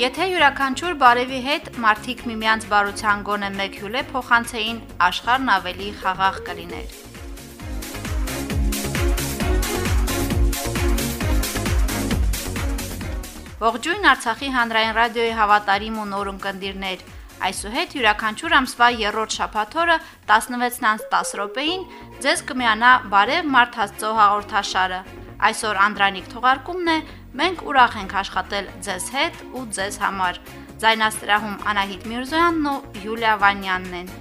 Եթե յուրաքանչյուր բարևի հետ մարդիկ միմյանց բարության գոնե մեկ հյուլե փոխանցեին, աշխարհն ավելի խաղաղ կլիներ։ Ողջույն Արցախի հանրային ռադիոյի հավատարիմ ու նոր ունկնդիրներ։ Այսուհետ յուրաքանչյուր ամսվա երրորդ շաբաթօրը 16-ից 10 րոպեին ձեզ կմիանա Բարև Մարդ Աստծո հաղորդաշարը։ Այսօր Անդրանիկ թողարկումն է։ Մենք ուրախ ենք աշխատել ձեզ հետ ու ձեզ համար։ Ձայնաստրահում Անահիտ Միրզոյանն ու Յուլիա Վանյանն են։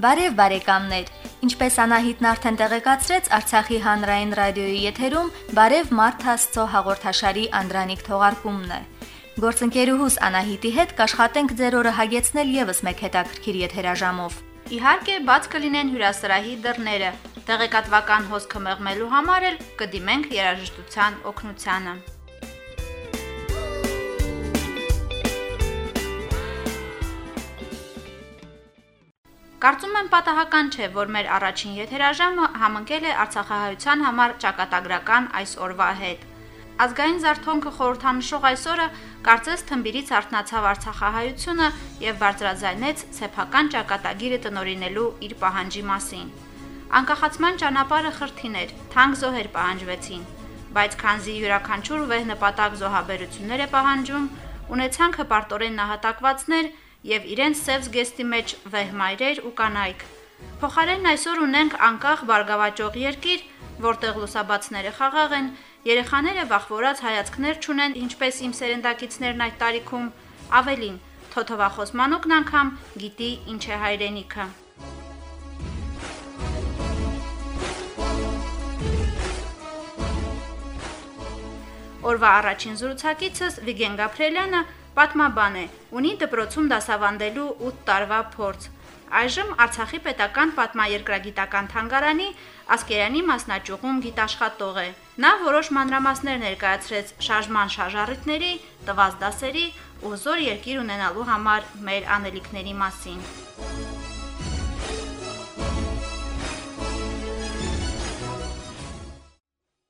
Բարև բարեկամներ։ Ինչպես Անահիտն արդեն տեղեկացրեց, Արցախի հանրային ռադիոյի եթերում Բարև Մարդ Աստծո հաղորդաշարի Անդրանիկ թողարկումն է։ Գործընկերուհուս Անահիտի հետ կաշխատենք ձեր օրը հագեցնել եւս մեկ հետաքրքիր եթերաժամով։ Իհարկե, բաց կլինեն հյուրասրահի դռները։ Տեղեկատվական հոսքը մեղմելու համար էլ կդիմենք երաժշտության օգնությանը։ Կարծում եմ պատահական չէ, որ մեր առաջին եթերաժամը համընկել է Արցախահայության համար ճակատագրական այս օրվա հետ։ Ազգային զարթոնքը խորհրդանշող այսօրը կարծես թմբիրից արթնացավ Արցախահայությունը եւ բարձրաձայնեց սեփական ճակատագիրը տնորինելու իր պահանջի մասին։ Անկախացման ճանապարհը խրթին էր, թանկ զոհեր պահանջվեցին, բայց քանզի յուրաքանչյուր վեհ նպատակ զոհաբերություններ է պահանջում, ունեցանք հպարտորեն նահատակվածներ եւ իրենց սև զգեստի մեջ վեհմայրեր ու կանայք։ Փոխարենն այսօր ունենք անկախ բարգավաճող երկիր, որտեղ լուսաբացները խաղաղ են, երեխաները վախվորած հայացքներ չունեն, ինչպես իմ սերնդակիցներն այդ տարիքում, ավելին, թոթովախոս մանուկն անգամ գիտի ինչ է հայրենիքը։ Օրվա առաջին զրուցակիցս Վիգեն Գաբրելյանը Պատմաբան է, ունի դպրոցում դասավանդելու 8 տարվա փորձ։ Այժմ Արցախի պետական պատմաերկրագիտական թանգարանի Ասկերանի մասնաճյուղում գիտաշխատող է։ Նա որոշ մանրամասներ ներկայացրեց շարժման շարժառիթների, տված դասերի ու զոր երկիր ունենալու համար մեր անելիքների մասին։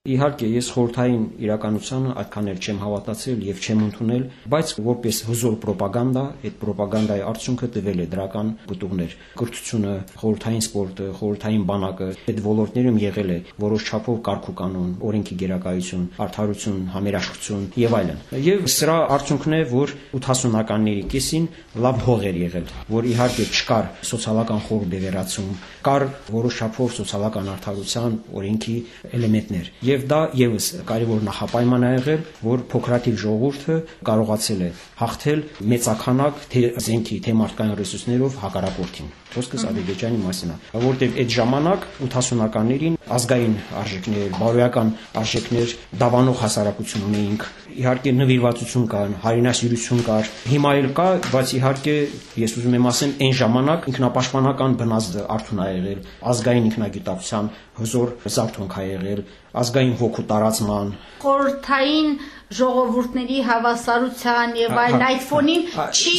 Իհարկե, ես խորթային իրականությանը այդքան էլ չեմ հավատացել եւ չեմ ընդունել, բայց որպես հզոր ռոպագանդա, այդ ռոպագանդայի արդյունքը տվել է դրական գտուղներ։ Կրթությունը, խորթային սպորտը, խորթային բանակը, այդ ոլորտներում եղել է որոշ չափով կարգ ու կանոն, օրենքի գերակայություն, արդարություն, համերաշխություն եւ այլն։ Եվ սրա արդյունքն է, որ 80-ականների կեսին լավ հող էր եղել, որ իհարկե չկար սոցիալական խոր բևեռացում, կար որոշ չափով սոցիալական արդարության օրենքի էլեմենտներ եւ դա եւս կարևոր նախապայման է եղել, որ փոքրաթիվ ժողովուրդը կարողացել է հաղթել մեծականակ թե զենքի, թե մարդկային ռեսուրսներով հակառակորդին խոսքս Ադրբեջանի մասին է, որովհետև այդ ժամանակ 80-ականներին ազգային արժեքներ, բարոյական արժեքներ դավանող հասարակություն ունեինք։ Իհարկե նվիրվածություն կար, հայրենասիրություն կար, հիմա էլ կա, բայց իհարկե ես ուզում եմ ասեմ, այն ժամանակ ինքնապաշտպանական բնազդը արթուն ա եղել, ազգային ինքնագիտակցության հզոր զարթոնք ա եղել, ազգային հոգու տարածման խորթային ժողովուրդների հավասարության եւ այլն այդ ֆոնին չի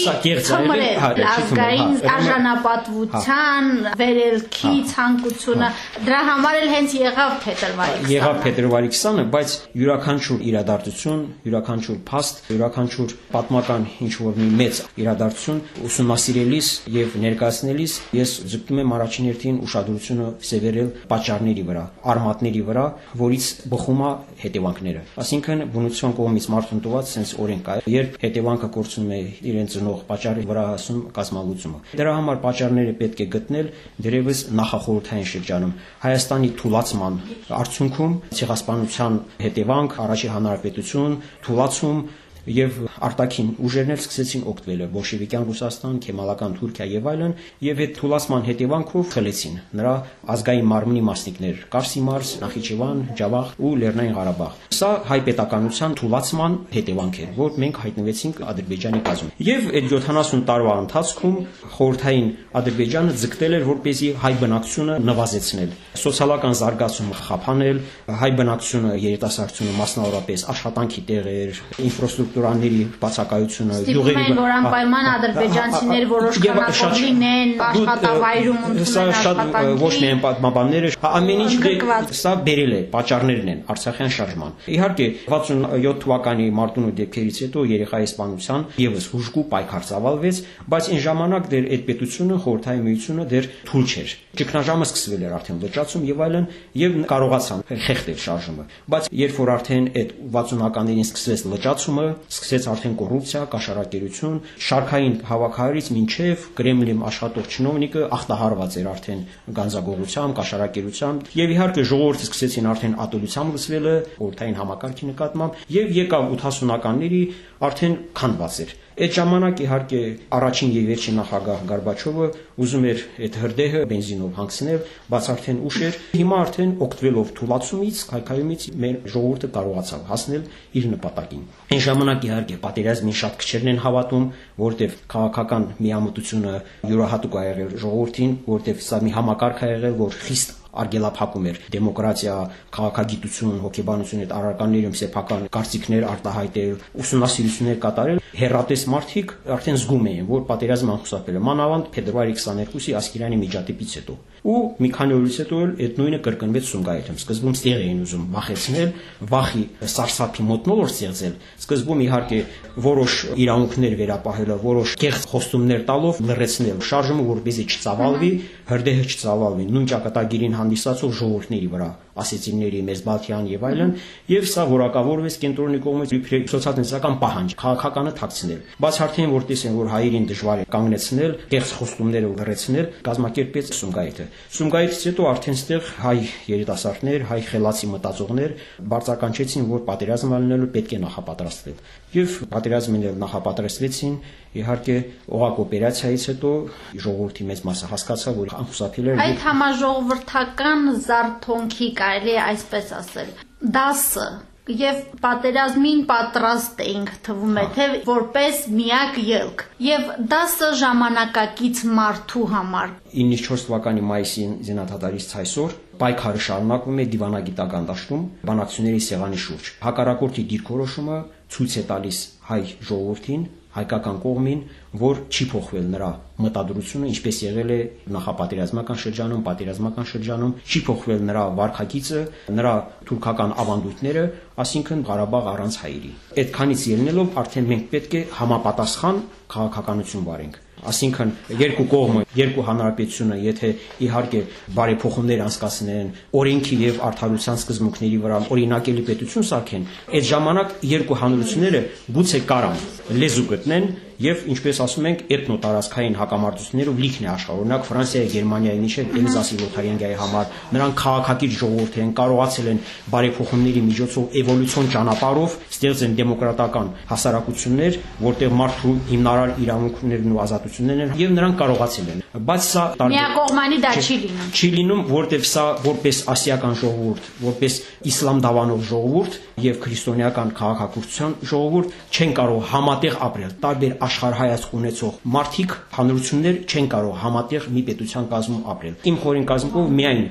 թմրել ազգային արժանապատվության վերելքի ցանկությունը դրա համար էլ հենց եղավ փետրվարի 20 եղավ փետրվարի 20-ը բայց յուրաքանչյուր իրադարձություն յուրաքանչյուր փաստ յուրաքանչյուր պատմական ինչ որ մի մեծ իրադարձություն ուսումնասիրելիս եւ ներկայացնելիս ես ձգտում եմ առաջին հերթին ուշադրությունը սևեռել պատճառների վրա արմատների վրա որից բխում է հետևանքները այսինքն բնության կողմից մարդուն տված sense օրենք կա, երբ հետևանքը կորցնում է իրեն ծնող պատճառի վրա հասում կազմալուծումը։ Դրա համար պատճառները պետք է գտնել դերևս նախախորհրդային շրջանում Հայաստանի թուլացման արդյունքում ցեղասպանության հետևանք առաջի հանրապետություն թուլացում եւ արտաքին ուժերն էլ սկսեցին օգտվել բոլշևիկյան Ռուսաստան, քեմալական Թուրքիա եւ այլն եւ այդ թուլացման հետևանքով խլեցին նրա ազգային մարմնի մասնիկներ Կարսի մարզ, Նախիջևան, Ջավախ ու Լեռնային Ղարաբաղ։ Սա հայ պետականության թուլացման հետևանք էր, որ մենք հայտնվեցինք Ադրբեջանի կազմում։ Եվ այդ 70 տարվա ընթացքում խորհրդային Ադրբեջանը ձգտել էր որպեսզի հայ բնակչությունը նվազեցնել, սոցիալական զարգացումը խափանել, հայ բնակչությունը երիտասարդությունը մասնավորապես աշխատանքի տեղեր, ինֆրաստրուկտուրաների բացակայությունը, յուղերի որ անպայման ադրբեջանցիներ որոշ քանակով լինեն աշխատավայրում ընդունեն աշխատանքի ոչ միայն պատմաբանները, ամեն ինչ դե սա բերել է պատճառներն են Արցախյան շարժման։ Իհարկե 67 թվականի մարտունու դեպքերից հետո երեխայի սպանության եւս հուժկու պայքար ծավալվեց, բայց այն ժամանակ դեր այդ պետությունը խորհրդային միությունը դեր թույլ չէր։ Ճգնաժամը սկսվել էր արդեն լճացում եւ այլն եւ կարողացան խեղդել շարժումը։ Բայց երբ որ արդեն այդ 60-ականներին սկսվեց լճացումը, սկսեց արդեն կոռուպցիա, կաշառակերություն, շարքային հավաքարից մինչև Կրեմլին աշխատող չինովնիկը ախտահարված էր արդեն գանձագողությամբ, կաշառակերությամբ եւ իհարկե ժողովուրդը սկսեցին արդեն ատոլությամբ լսվելը խորհրդային համակարգի նկատմամբ եւ եկավ 80-ականների արդեն քանդված էր Այդ ժամանակ իհարկե առաջին եւ վերջին նախագահ Գարբաչովը ուզում էր այդ հրդեհը բենզինով հանգցնել, բայց արդեն ուշ էր։ Հիմա արդեն օգտվելով թուլացումից, քայքայումից մեր ժողովուրդը կարողացավ հասնել իր նպատակին։ Այն ժամանակ իհարկե պատերազմին շատ քչերն են հավատում, որտեղ քաղաքական միամտությունը յուրահատուկ ա եղել ժողովրդին, որտեղ սա մի համակարգ ա եղել, որ խիստ արգելափակում էր դեմոկրատիա, քաղաքագիտություն, հոգեբանություն այդ առարկաներում սեփական կարծիքներ արտահայտել, ուսումնասիրություններ կատարել, հերատես մարդիկ արդեն զգում էին, որ պատերազմը անխուսափել է։ Մանավանդ փետրվարի 22-ի Ասկերանի միջադեպից հետո։ Ու մի քանի օրից հետո այդ նույնը կրկնվեց Սումգայիթում։ Սկզբում ստեղ էին ուզում վախեցնել, վախի սարսափի մոտնոլոր ստեղծել։ Սկզբում իհարկե որոշ իրավունքներ վերապահելը, որոշ կեղծ խոստումներ տալով լրացնել շարժումը, որպեսզի չծավալվի, հրդեհը չծավալվի։ Նույն ճակատագիրին հանդիսացող ժողովուրդների վրա ասեցիների Մեզբաթյան եւ այլն, եւ սա որակավորվեց կենտրոնի կողմից իբրե սոցիալ-տնտեսական պահանջ, քաղաքականը թաքցնել։ Բայց արդեն որ տեսեն, որ հայերին դժվար է կանգնեցնել, կեղծ խոստումները լրացնել, կազմակերպեց Սումգայիթը։ Սումգայիթից հետո արդեն ստեղ հայ երիտասարդներ, հայ խելացի մտածողներ բարձրականչեցին, որ պատերազմը լինելու պետք է նախապատրաստվել։ Եվ պատերազմին էլ նախապատրաստվեցին, իհարկե օղակ օպերացիայից հետո ժողովրդի մեծ մասը հասկացավ, որ անխուսափելի էր։ Այդ համաժողովրդական զարթոնքի կարելի է այսպես ասել, դասը եւ պատերազմին պատրաստ էինք թվում է թե որպես միակ ելք եւ դասը ժամանակակից մարդու համար 94 թվականի մայիսի զինադատարից այսօր պայքարը շարունակվում է դիվանագիտական դաշտում բանակցությունների սեղանի շուրջ հակառակորդի դիրքորոշումը ցույց է տալիս հայ ժողովրդին հայկական կողմին, որ չի փոխվել նրա մտադրությունը, ինչպես եղել է նախապատերազմական շրջանում, պատերազմական շրջանում, չի փոխվել նրա վարկագիծը, նրա թուրքական ավանդույթները, ասինքն Ղարաբաղ առանց հայերի։ Այդքանից ելնելով արդեն մենք պետք է համապատասխան քաղաքականություն վարենք Այսինքն երկու կողմը, երկու հանրապետությունը, եթե իհարկե բարեփոխումներ անցկացնեն, օրենքի եւ արդարության սկզբունքների վրա օրինակելի պետություն սարքեն, այդ ժամանակ երկու հանրությունները գուցե կարան լեզու գտնեն եւ ինչպես ասում ենք էթնոտարածքային հակամարտություններով լիքն է աշխարհ օրինակ Ֆրանսիայի, Գերմանիայի, Նիշել Էլզասի Լոթարենգիայի համար նրանք քաղաքակիր ժողովուրդ են կարողացել են բարեփոխումների միջոցով էվոլյուցիոն ճանապարհով ստեղծեն դեմոկրատական հասարակություններ, որտեղ մարդու հիմնարար իրավունքներն ու ազատություններն են եւ նրանք կարողացել են բայց սա միակողմանի դա չի լինում չի լինում որտեղ սա որպես ասիական ժողովուրդ որպես իսլամ դավանող ժողովուրդ եւ քրիստոնեական քաղաքակրթության ժողովուրդ չեն կարող համատեղ ապրել տարբեր աշխարհայացք ունեցող մարդիկ հանրություններ չեն կարող համատեղ մի պետության կազմում ապրել։ Իմ խորին կազմով միայն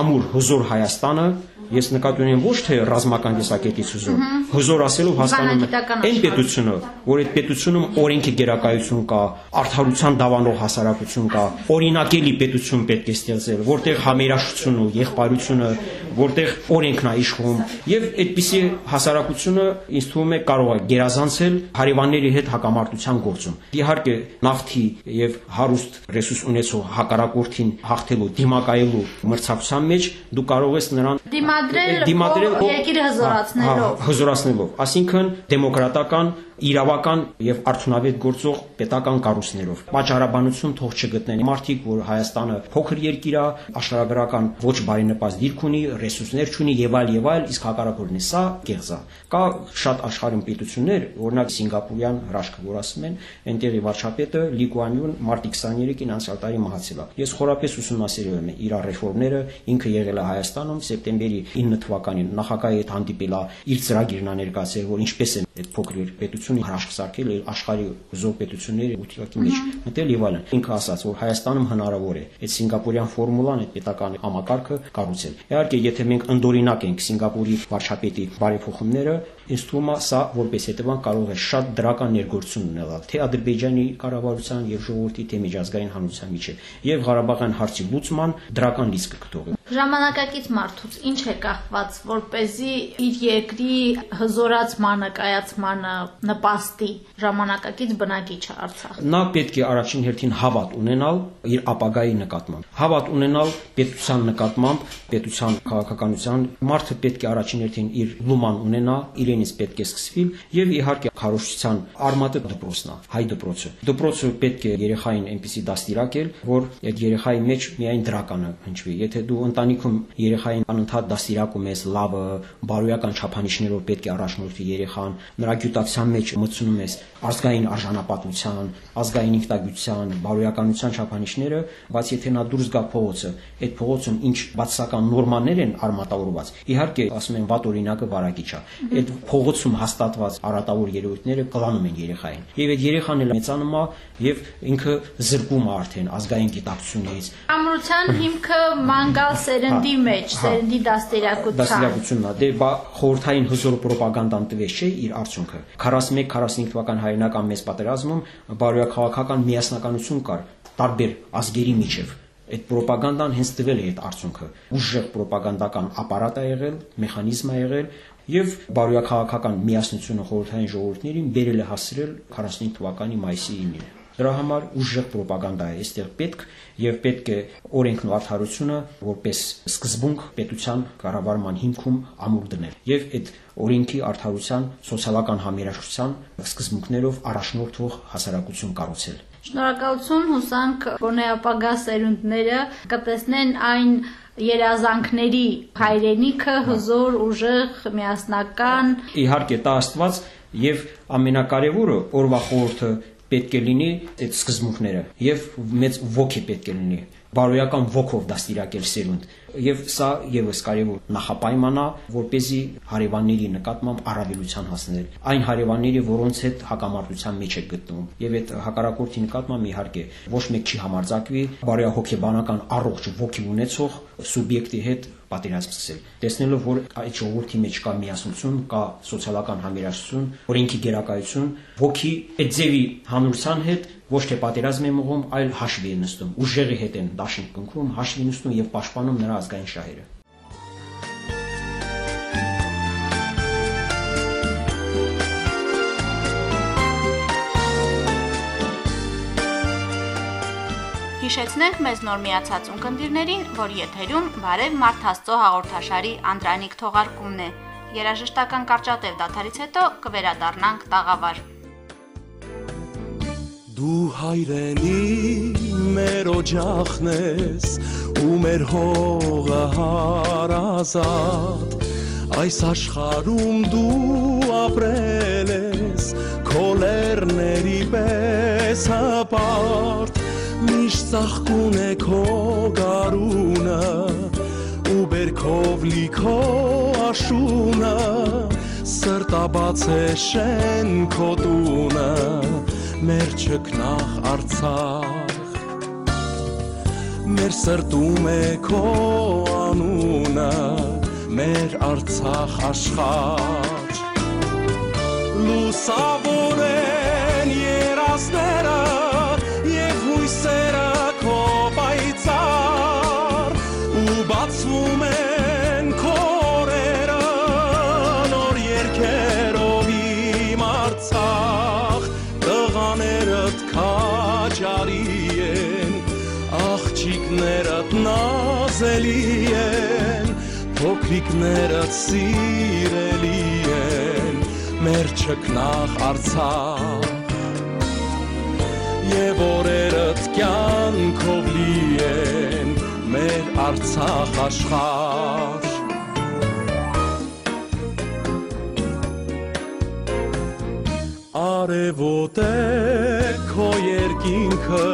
ամուր հզոր Հայաստանը ես նկատի ունեմ ոչ թե ռազմական տեսակետից հզոր, հզոր ասելով հասկանում եմ այն պետությունը, որ այդ պետությունում օրենքի գերակայություն կա, արդարության դավանող հասարակություն կա, օրինակելի պետություն պետք է ստեղծել, որտեղ համերաշխությունը, եղբայրությունը, որտեղ օրենքն է իշխում եւ այդպիսի հասարակությունը ինձ թվում է կարող է գերազանցել հարևանների հետ հակամարտության գործում։ Իհարկե նավթի եւ հարուստ ռեսուրս ունեցող հակարակորթին հաղթելու, դիմակայելու մրցակցության մեջ դու կարող ես նրան դիմադրել, դիմադրել երկիրը հզորացնելով, հզորացնելով, այսինքն դեմոկրատական իրավական եւ արդյունավետ գործող պետական կառույցներով։ Պաճառաբանություն թող չգտնեն։ Մարդիկ, որ Հայաստանը փոքր երկիր է, աշխարհագրական ոչ բարենպաստ դիրք ունի, ռեսուրսներ չունի եւ այլ եւ այլ, իսկ հակառակորդն է, սա է։ Կա շատ աշխարհում պետություններ, օրինակ Սինգապուրյան հրաշքը, որ ասում են, այնտեղի վարչապետը Լի Կուան Յուն մարտի 23-ին անցյալ տարի մահացել է։ Ես խորապես ուսումնասիրել եմ իր ռեֆորմները, ինքը եղել է Հայաստանում սեպտեմբերի 9 թվականին նախագահի հետ հանդիպել է, իր ծրագիրն ներկայացրել, որ ինչպես է այդ փոքր պետությունը հրաշք սարքել աշխարհի զոր պետությունների ությակի մեջ մտել եւ այլն։ Ինքը ասաց, որ Հայաստանում հնարավոր է այդ Սինգապուրյան ֆորմուլան, այդ պետական համակարգը կառուցել։ Իհարկե, եթե մենք ընդօրինակ ենք Սինգապուրի վարչապետի բարեփոխումները, ինձ թվում է սա որպես հետևանք կարող է շատ դրական ներգործություն ունենալ թե Ադրբեջանի կառավարության եւ ժողովրդի թե միջազգային հանրության միջեւ եւ Ղարաբաղյան հարցի լուծման դրական լիցք կգտողի։ Ժամանակակից մարդուց ինչ է կախված, որ เป զի իր երկրի հզորացմանը, կայացմանը նպաստի ժամանակակից բնակիչը Արցախ։ Նա պետք է առաջին հերթին հավատ ունենալ իր ապագայի նկատմամբ։ Հավատ ունենալ պետության նկատմամբ, պետության քաղաքականության մարդը պետք է առաջին հերթին իր լուման ունենա, իրենից պետք է սկսվի եւ իհարկե քարոշչության արմատը դպրոցն է, հայ դպրոցը։ Դպրոցը պետք է երեխային այնպեսի դաստիարակել, որ այդ երեխայի մեջ միայն դրականը հնչվի։ Եթե դու ընտանիքում երեխային անընդհատ դաստիարակում ես լավը, բարոյական չափանիշներով պետք է առաջնորդի երեխան, նրա գյուտացիան մեջ մտցնում ես ազգային արժանապատվության, ազգային ինքնագիտության, բարոյականության չափանիշները, բայց եթե նա դուրս գա փողոցը, այդ փողոցում ինչ բացասական նորմաներ են արմատավորված, իհարկե ասում են վատ օրինակը վարակիչ է։ Այդ փողոցում հաստատված արատավոր երևույթները կլանում են երեխային։ Եվ այդ երեխան էլ մեծանում է եւ ինքը զրկում է արդեն ազգային գիտակցությունից։ Ամրության հիմքը մանգալ սերնդի մեջ, սերնդի դաստիարակության։ Դաստիարակությունն է։ Դե բա խորթային հզոր ռոպագանդան տվեց չէ իր արդյունքը։ 41-45 թվական հայրենական մեծ պատերազմում բարոյաքաղաքական միասնականություն կար տարբեր ազգերի միջև այդ ռոպագանդան հենց տվել է այդ արդյունքը ուժեղ ռոպագանդական ապարատ է եղել մեխանիզմ է եղել եւ բարոյաքաղաքական միասնությունը խորհրդային ժողովուրդներին բերել է հասցրել 45 թվականի մայիսի 9-ին Դրա համար ուժեղ ռոպագանդա է այստեղ պետք եւ պետք է օրենքն ու արդարությունը որպես սկզբունք պետության կառավարման հիմքում ամուր դնել եւ այդ օրենքի արդարության սոցիալական համերաշխության սկզբունքներով առաջնորդվող հասարակություն կառուցել։ Շնորհակալություն հուսանք գոնե ապագա սերունդները կտեսնեն այն երազանքների հայրենիքը հզոր, ուժեղ, միասնական։ Իհարկե, տա Աստված եւ ամենակարևորը օրվա խորհուրդը պետք է լինի այդ սկզբունքները եւ մեծ ոգի պետք է լինի բարոյական ոգով դաստիարակել սերունդ եւ սա եւս կարեւոր նախապայման է որ เป զի հարևանների նկատմամբ առավելության հասնել այն հարևանների որոնց հետ հակամարտության մեջ է գտնվում եւ այդ հակառակորդի նկատմամբ իհարկե ոչ մեկ չի համարձակվի բարոյահոգեբանական առողջ ոգի ունեցող սուբյեկտի հետ պատերազմ սկսել։ Տեսնելով, որ այդ ժողովրդի մեջ կա միասնություն, կա սոցիալական համերաշխություն, օրենքի գերակայություն, ոգի այդ ձևի հանրության հետ ոչ թե պատերազմ է մղում, այլ հաշվի է նստում։ Ուժեղի հետ են դաշինք կնքում, հաշվի նստում եւ պաշտպանում նրա ազգային շահերը։ Հիշեցնենք մեզ նոր միացած ունկնդիրներին, որ եթերում Բարև Մարդ Աստծո հաղորդաշարի Անդրանիկ թողարկումն է։ Երաժշտական կարճատև դաթարից հետո կվերադառնանք տաղավար։ Դու հայրենի մեր օջախն ես ու մեր հողը հարազատ այս աշխարհում դու ապրել ես քո լեռների պես հապարտ միշտ ծաղկուն է քո գարունը ու բերքով լիքո աշունը սրտաբաց է շեն քո տունը մեր չքնախ արցախ մեր սրտում է քո անունը մեր արցախ աշխարհ լուսավոր են երասները փոքրիկներդ սիրելի են մեր չքնախ արցախ եւ օրերդ կյանքով լի են մեր Արցախ աշխարհ Արևոտ է քո երկինքը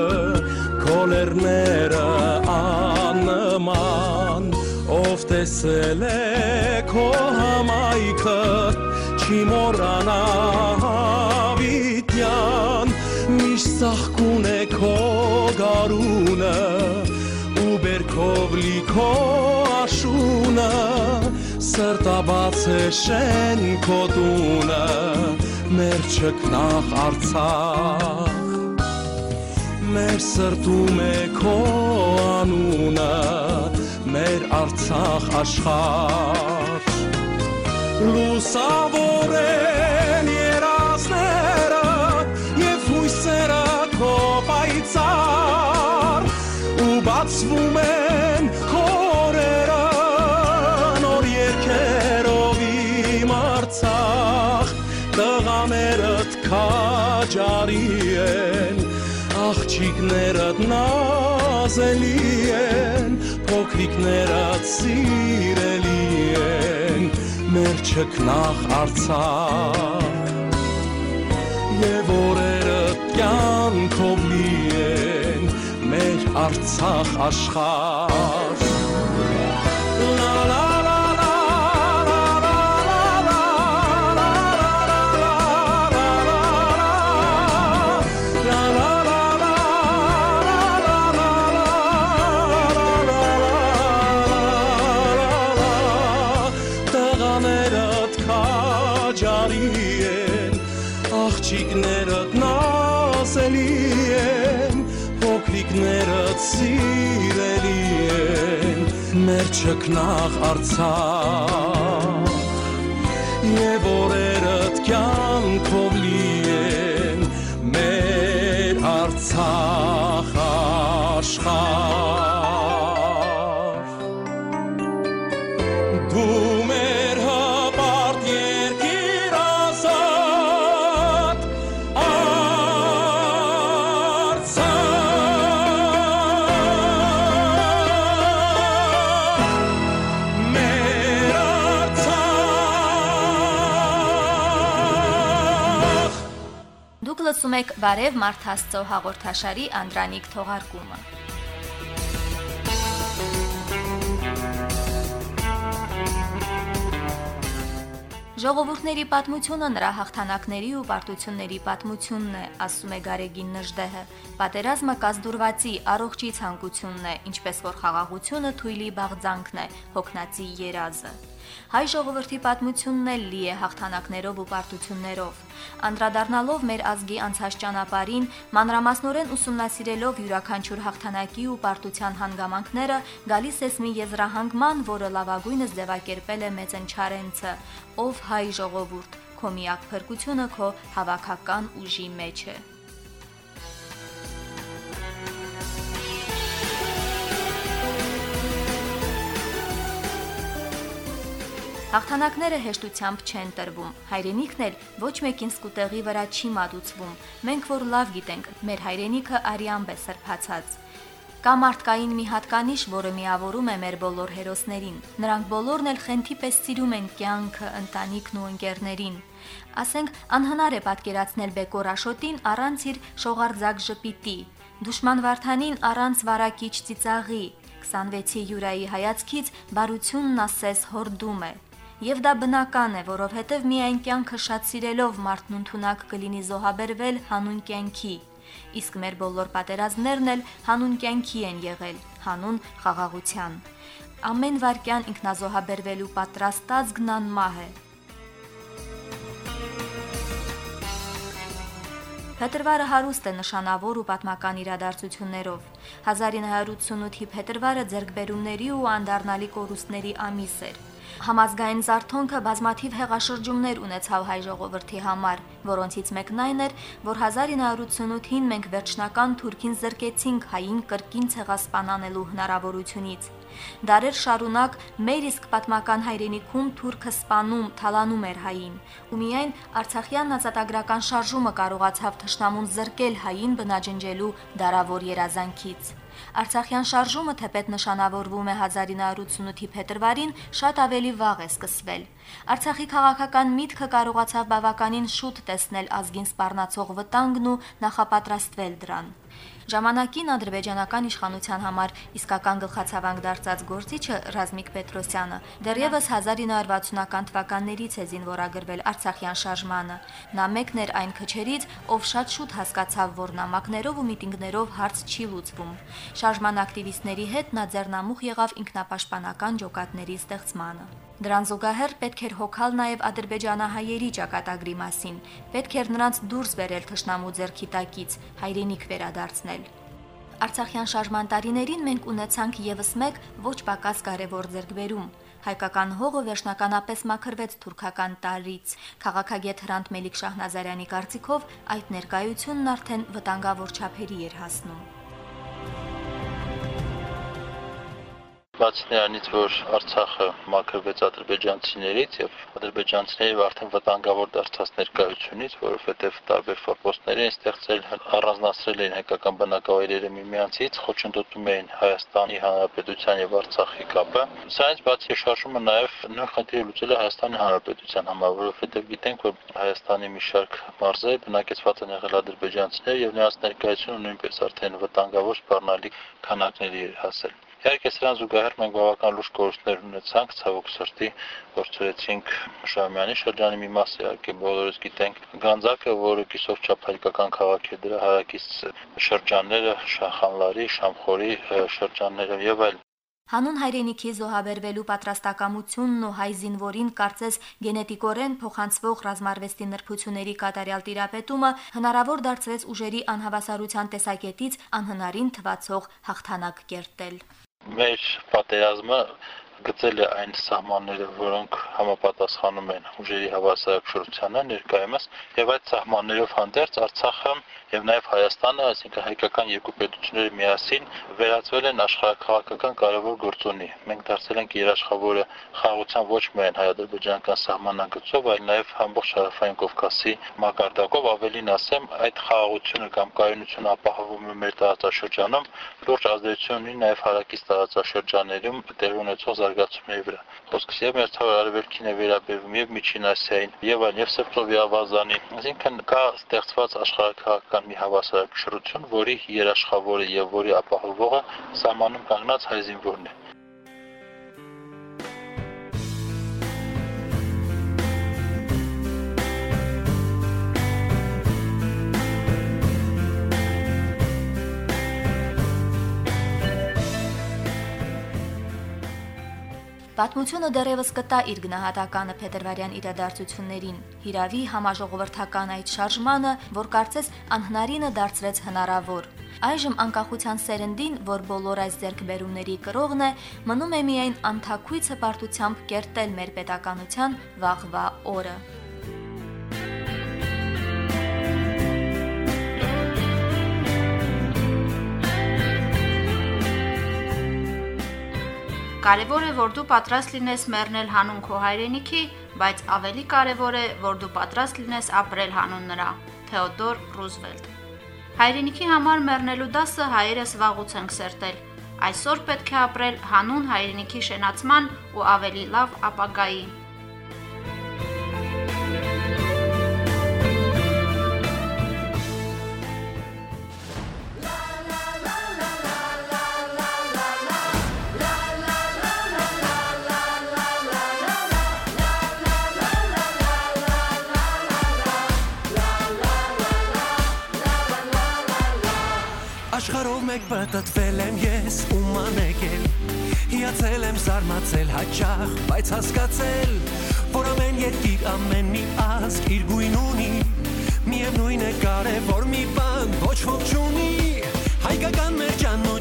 քո լերները աննման ով տեսել է քո համայքը չի մոռանա հավիտյան միշտ սախկուն է քո գարունը ու բերքով լի քո աշունը սրտաբաց է շեն քո տունը մեր չկնախ արցախ մեր սրտում է քո անունը մեր արցախ աշխարհ լուսավոր են երազները եւ հույսերը քո պայծառ ու բացվում են քորերը նոր երկերով իմ արցախ տղաներդ քաջարի են աղջիկներդ նազելի են փոքրիկներդ սիրելի են մեր չքնախ արցախ եւ օրերը կյանքով լի են մեր արցախ աշխարհ սիրելի են, մեր չքնախ արցախ, եւ օրերդ կյանքով լի են, մեր արցախ աշխարհ լսում եք Բարև Մարթաստո հաղորդաշարի Անդրանիկ թողարկումը։ Ժողովուրդների պատմությունը նրա հաղթանակների ու պարտությունների պատմությունն է, ասում է Գարեգին Նժդեհը։ Պատերազմը կազդուրվածի առողջի ցանկությունն է, ինչպես որ խաղաղությունը թույլի բաղձանքն է, հոգնածի երազը։ Հայ ժողովրդի պատմությունն էլ լի է հաղթանակներով ու պարտություններով։ Անդրադառնալով մեր ազգի անցած ճանապարհին, մանրամասնորեն ուսումնասիրելով յուրաքանչյուր հաղթանակի ու պարտության հանգամանքները, գալիս ես մի եզրահանգման, որը լավագույնս ձևակերպել է Մեծնչարենցը, ով հայ ժողովուրդ, քո միակ փրկությունը քո հավաքական ուժի մեջ է։ Հաղթանակները հեշտությամբ չեն տրվում։ Հայրենիքն էլ ոչ մեկին սկուտեղի վրա չի մատուցվում։ Մենք որ լավ գիտենք, մեր հայրենիքը արիամբ է սրբացած։ Կա մարդկային մի հատկանիշ, որը միավորում է մեր բոլոր հերոսներին։ Նրանք բոլորն էլ խենթի պես սիրում են կյանքը, ընտանիքն ու ընկերներին։ Ասենք, անհնար է պատկերացնել Բեկոր Աշոտին առանց իր շողարձակ ժպիտի, Դուշման Վարդանին առանց վարակիչ ծիծաղի, 26-ի Յուրայի հայացքից բարությունն ասես հորդում է։ Եվ դա բնական է, որովհետև միայն կյանքը շատ սիրելով մարդն ընդունակ կլինի զոհաբերվել հանուն կյանքի։ Իսկ մեր բոլոր պատերազմներն էլ հանուն կյանքի են եղել, հանուն խաղաղության։ Ամեն վարքյան ինքնազոհաբերվելու պատրաստած գնան մահ է։ Փետրվարը հարուստ է նշանավոր ու պատմական իրադարձություններով։ 1988-ի փետրվարը ձերկբերումների ու անդառնալի կորուստների ամիս էր։ Համազգային զարթոնքը բազմաթիվ հեղաշրջումներ ունեցավ հայ ժողովրդի համար, որոնցից մեկն այն էր, որ 1988-ին մենք վերջնական թուրքին զրկեցինք հային կրկին ցեղասպան անելու հնարավորությունից։ Դարեր շարունակ մեր իսկ պատմական հայրենիքում թուրքը սպանում, թալանում էր հային, ու միայն Արցախյան ազատագրական շարժումը կարողացավ թշնամուն զրկել հային բնաջնջելու դարավոր երազանքից։ Արցախյան շարժումը թեպետ նշանավորվում է 1988-ի փետրվարին, շատ ավելի վաղ է սկսվել։ Արցախի քաղաքական միտքը կարողացավ բավականին շուտ տեսնել ազգին սպառնացող վտանգն ու նախապատրաստվել դրան։ Ժամանակին ադրբեջանական իշխանության համար իսկական գլխացավանք դարձած գործիչը Ռազմիկ Պետրոսյանը դեռևս 1960-ական թվականներից է զինվորագրվել Արցախյան շարժմանը։ Նա մեկն էր այն քչերից, ով շատ շուտ հասկացավ, որ նամակներով ու միտինգներով հարց չի լուծվում։ Շարժման ակտիվիստների հետ նա ձեռնամուխ եղավ ինքնապաշտպանական ջոկատների ստեղծմանը։ Դրան զուգահեռ պետք էր հոգալ նաև ադրբեջանահայերի ճակատագրի մասին։ Պետք էր նրանց դուրս բերել թշնամու ձեռքի տակից, հայրենիք վերադարձնել։ Արցախյան շարժման տարիներին մենք ունեցանք եւս մեկ ոչ պակաս կարևոր ձեռքբերում։ Հայկական հողը վերջնականապես մաքրվեց թուրքական տարից։ Խաղաղագետ Հրանտ Մելիք Շահնազարյանի կարծիքով այդ ներկայությունն արդեն վտանգավոր չափերի էր հասնում։ Բացի նրանից, որ Արցախը մաքրվեց ադրբեջանցիներից եւ ադրբեջանցիների արդեն վտանգավոր դարձած ներկայությունից, որովհետեւ տարբեր ֆորպոստներ են ստեղծել, առանձնացրել են հայկական բնակավայրերը միմյանցից, խոչընդոտում էին Հայաստանի Հանրապետության եւ Արցախի կապը։ Սրանից բացի շարժումը նաեւ նույն խնդիրը լուծել է Հայաստանի Հանրապետության համար, որովհետեւ գիտենք, որ Հայաստանի մի շարք մարզեր բնակեցված են եղել ադրբեջանցիներ եւ նրանց ներկայությունը նույնպես արդեն վտանգավոր սպառնալիք քանակների հասել։ Իհարկե սրան զուգահեռ մենք բավական լուրջ կորուստներ ունեցանք, ցավոք սրտի գործեցինք Շահումյանի շրջանի մի մասը, իհարկե բոլորս գիտենք Գանձակը, որը կիսով չափ հայկական քաղաք է, դրա հարակից շրջանները, Շախանլարի, Շամխորի շրջանները եւ այլ Հանուն հայրենիքի զոհաբերվելու պատրաստակամությունն ու հայ զինվորին կարծես գենետիկորեն փոխանցվող ռազմարվեստի նրբությունների կատարյալ տիրապետումը հնարավոր դարձրեց ուժերի անհավասարության տեսակետից անհնարին թվացող հաղթանակ կերտել մեր պատերազմը գծել է այն սահմանները, որոնք համապատասխանում են ուժերի հավասարակշռությանը ներկայումս, եւ այդ սահմաններով հանդերձ Արցախը եւ նաեւ Հայաստանը, այսինքն հայկական երկու պետությունները միասին վերածվել են աշխարհակաղակական կարևոր գործոնի։ Մենք դարձել ենք երաշխավորը խաղաղության ոչ միայն հայ-ադրբեջանական սահմանագծով, այլ նաեւ ամբողջ հարավային Կովկասի մակարդակով, ավելին ասեմ, այդ խաղաղությունը կամ կայունությունը ապահովում է մեր տարածաշրջանում, լուրջ ազդեցություն ունի նաեւ հարակից տարածաշրջաններում տեղ ունեցող զարգացումների վրա։ Խոսքս եւ մեր ցավը արևելքին է վերաբերվում եւ Միջին Ասիային եւ այլ եւ Սեպտովի ավազանի։ Այսինքն կա ստեղծված աշխարհակաղակական մի հավասարակշռություն, որի երաշխավորը եւ որի ապահովողը սահմանում կանգնած հայ զինվորն է։ Պատմությունը դեռևս կտա իր գնահատականը փետրվարյան իրադարձություններին։ Հիրավի համաժողովրդական այդ շարժմանը, որ կարծես անհնարինը դարձրեց հնարավոր։ Այժմ անկախության սերնդին, որ բոլոր այս ձեռքբերումների կրողն է, մնում է միայն անթակույց հպարտությամբ կերտել մեր պետականության վաղվա օրը։ Կարևոր է, որ դու պատրաստ լինես մեռնել հանուն քո հայրենիքի, բայց ավելի կարևոր է, որ դու պատրաստ լինես ապրել հանուն նրա։ Թեոդոր Ռուզվելտ. Հայրենիքի համար մեռնելու դասը հայերս վաղուց ենք սերտել։ Այսօր պետք է ապրել հանուն հայրենիքի շենացման ու ավելի լավ ապագայի։ մեկ պատտվել եմ ես ու մանեկել Հիացել եմ զարմացել հաճախ, բայց հասկացել Որ ամեն երկիր ամեն մի ազգ իր գույն ունի Միևնույն է կարևոր մի բան ոչ ոք չունի Հայկական մեր ջանոջիգյանը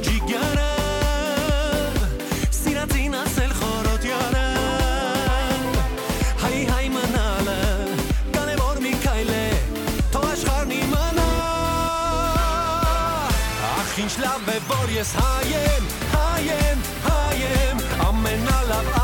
Ախ ինչ լավ է որ ես հայ եմ, հայ եմ,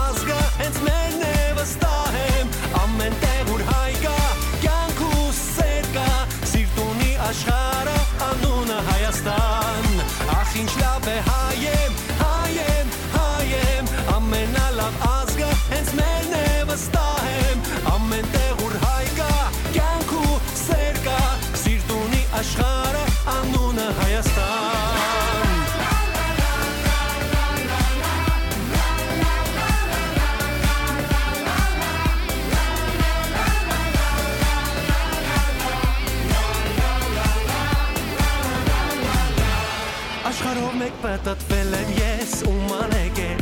Պատտվել եմ ես ու մանեկել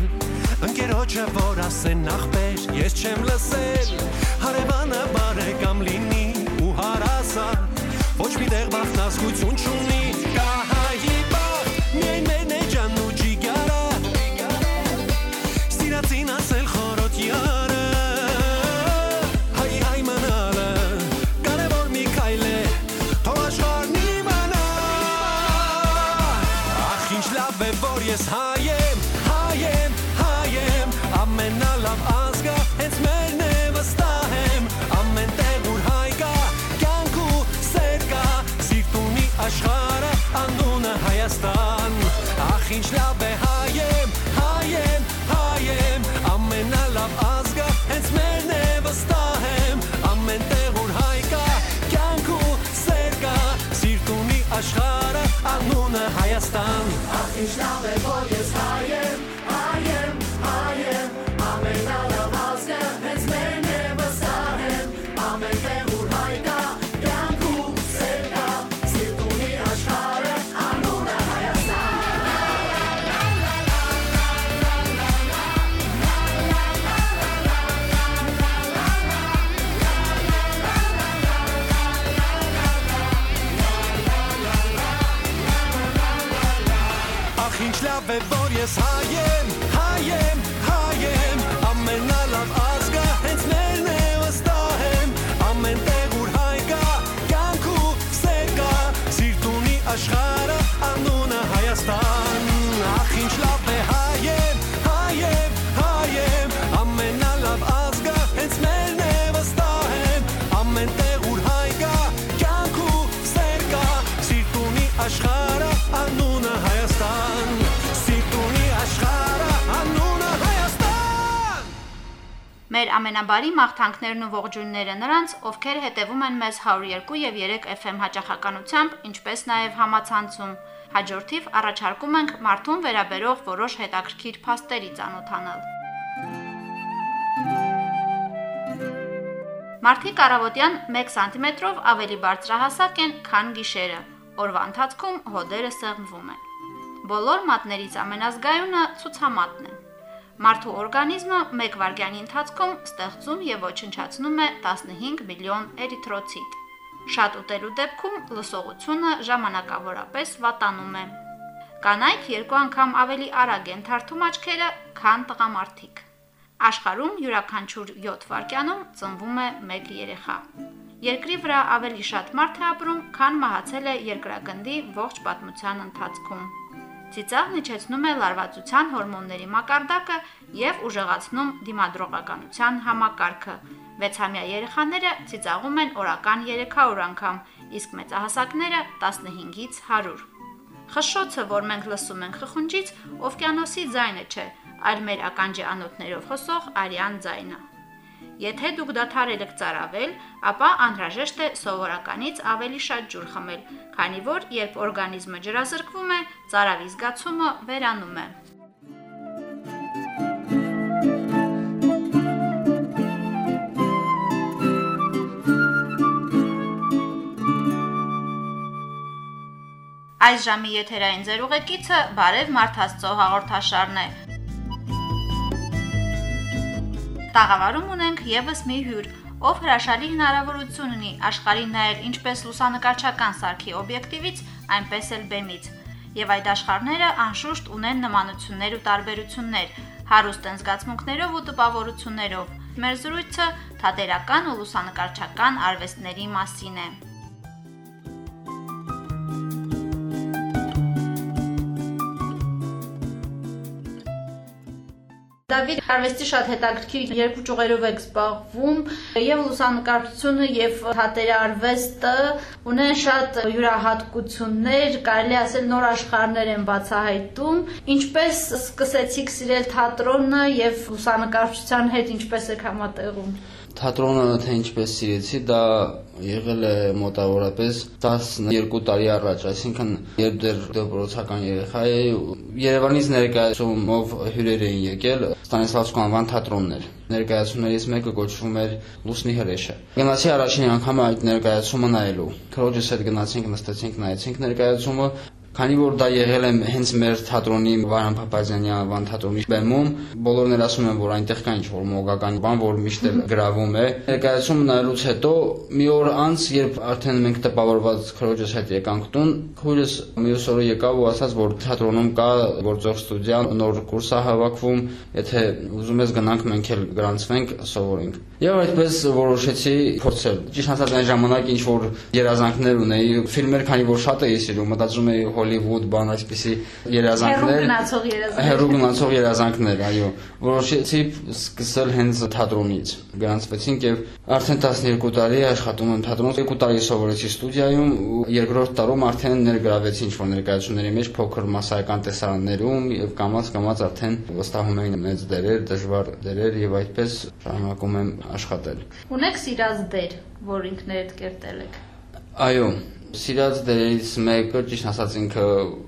Ընկերոջը որ ասեն նախբեր ես չեմ լսել Հարևանը բարեկամ լինի ու հարասա Ոչ մի տեղ բախտազգություն չունի Մեր ամենաբարի մաղթանքներն ու ողջույնները նրանց, ովքեր հետևում են մեզ 102 եւ 3 FM հաճախականությամբ, ինչպես նաեւ համացանցում։ Հաջորդիվ առաջարկում ենք մարդուն վերաբերող որոշ հետաքրքիր փաստերի ծանոթանալ։ Մարդիկ առավոտյան 1 սանտիմետրով ավելի բարձրահասակ են, քան գիշերը։ Օրվա ընթացքում հոդերը սեղմվում են։ Բոլոր մատներից ամենազգայունը ցուցամատն է։ Մարդու օրգանիզմը 1 վայրկյանի ընթացքում ստեղծում եւ ոչնչացնում է 15 միլիոն էրիթրոցիտ։ Շատ ուտելու դեպքում լսողությունը ժամանակավորապես վատանում է։ Կանայք երկու անգամ ավելի արագ են թարթում աչքերը, քան տղամարդիկ։ Աշխարհում յուրաքանչյուր 7 վայրկյանում ծնվում է 1 երեխա։ Երկրի վրա ավելի շատ մարդ է ապրում, քան մահացել է երկրագնդի ողջ պատմության ընթացքում։ Ծիծաղն իջեցնում է լարվածության հորմոնների մակարդակը եւ ուժեղացնում դիմադրողականության համակարգը։ 6-ամյա երեխաները ծիծաղում են օրական 300 անգամ, իսկ մեծահասակները 15-ից 100։ Խշշոցը, որ մենք լսում ենք խխունջից, օվկիանոսի ձայնը չէ, այլ մեր ականջի անոթներով խոսող արյան ձայնը։ Եթե դուք դադարել եք ծարավել, ապա անհրաժեշտ է սովորականից ավելի շատ ջուր խմել, քանի որ երբ օրգանիզմը ջրազրկվում է, ծարավի զգացումը վերանում է։ Այս ժամի եթերային ձեր ուղեկիցը Բարև Մարթաստծո հաղորդաշարն է։ Տաղավարում ունենք եւս մի հյուր, ով հրաշալի հնարավորություն ունի աշխարհին նայել ինչպես լուսանկարչական սարքի օբյեկտիվից, այնպես էլ բեմից։ Եվ այդ աշխարհները անշուշտ ունեն նմանություններ ու տարբերություններ, հարուստ են զգացմունքներով ու տպավորություններով։ Մեր զրույցը թատերական ու լուսանկարչական արվեստների մասին է։ Դավիթ, արվեստի շատ հետաքրքիր երկու ճյուղերով եք զբաղվում, եւ լուսանկարչությունը եւ թատերարվեստը ունեն շատ յուրահատկություններ, կարելի ասել նոր աշխարհներ են բացահայտում։ Ինչպես սկսեցիք սիրել թատրոնը եւ լուսանկարչության հետ ինչպես եք համատեղում։ Թատրոնը թե ինչպես սիրեցի, դա եղել է մոտավորապես 12 տարի առաջ, այսինքն երբ դեռ դպրոցական երեխա էի, Երևանից ներկայացումով հյուրեր էին եկել Ստանիսլավսկու անվան թատրոններ։ Ներկայացումներից մեկը կոչվում էր Լուսնի հրեշը։ Գնացի առաջին անգամ այդ ներկայացումը նայելու։ Քրոջս հետ գնացինք, նստեցինք, նայեցինք ներկայացումը, Քանի որ դա եղել է հենց մեր թատրոնի Վարան Փափազյանի անվան թատրոնի բեմում, բոլորն էլ ասում են, որ այնտեղ կա ինչ-որ մոգական բան, որ միշտ էլ գրավում է։ Ներկայացումը նայելուց հետո մի օր անց, երբ արդեն մենք տպավորված քրոջս հետ եկանք տուն, քույրս մյուս օրը եկավ ու ասաց, որ թատրոնում կա գործող ստուդիա, նոր կուրս է հավաքվում, եթե ուզում ես գնանք մենք էլ գրանցվենք, սովորենք։ Եվ այդպես որոշեցի փորձել։ Ճիշտ ասած այն ժամանակ ինչ որ երազանքներ ունեի, ֆիլմեր, քանի որ շատ էի սիրում, մտածում էի Հոլիվուդ, բան այսպիսի երազանքներ։ Հերու գնացող երազանքներ։ Հերու գնացող երազանքներ, այո։ Որոշեցի սկսել հենց թատրոնից։ Գրանցվեցինք եւ արդեն 12 տարի աշխատում եմ թատրոնում։ 2 տարի սովորեցի ստուդիայում ու երկրորդ տարում արդեն ներգրավեցի ինչ-որ ներկայացումների մեջ փոքր մասսայական տեսարաններում եւ կամած կամած արդեն վստահում էին մեծ դերեր, դժվար դերեր եւ այդպես շարունակում եմ աշխատել։ Ունեք սիրած դեր, որ ինքներդ կերտել եք։ Այո, Սիրած դերերից մեկը, ճիշտ ասած ինքը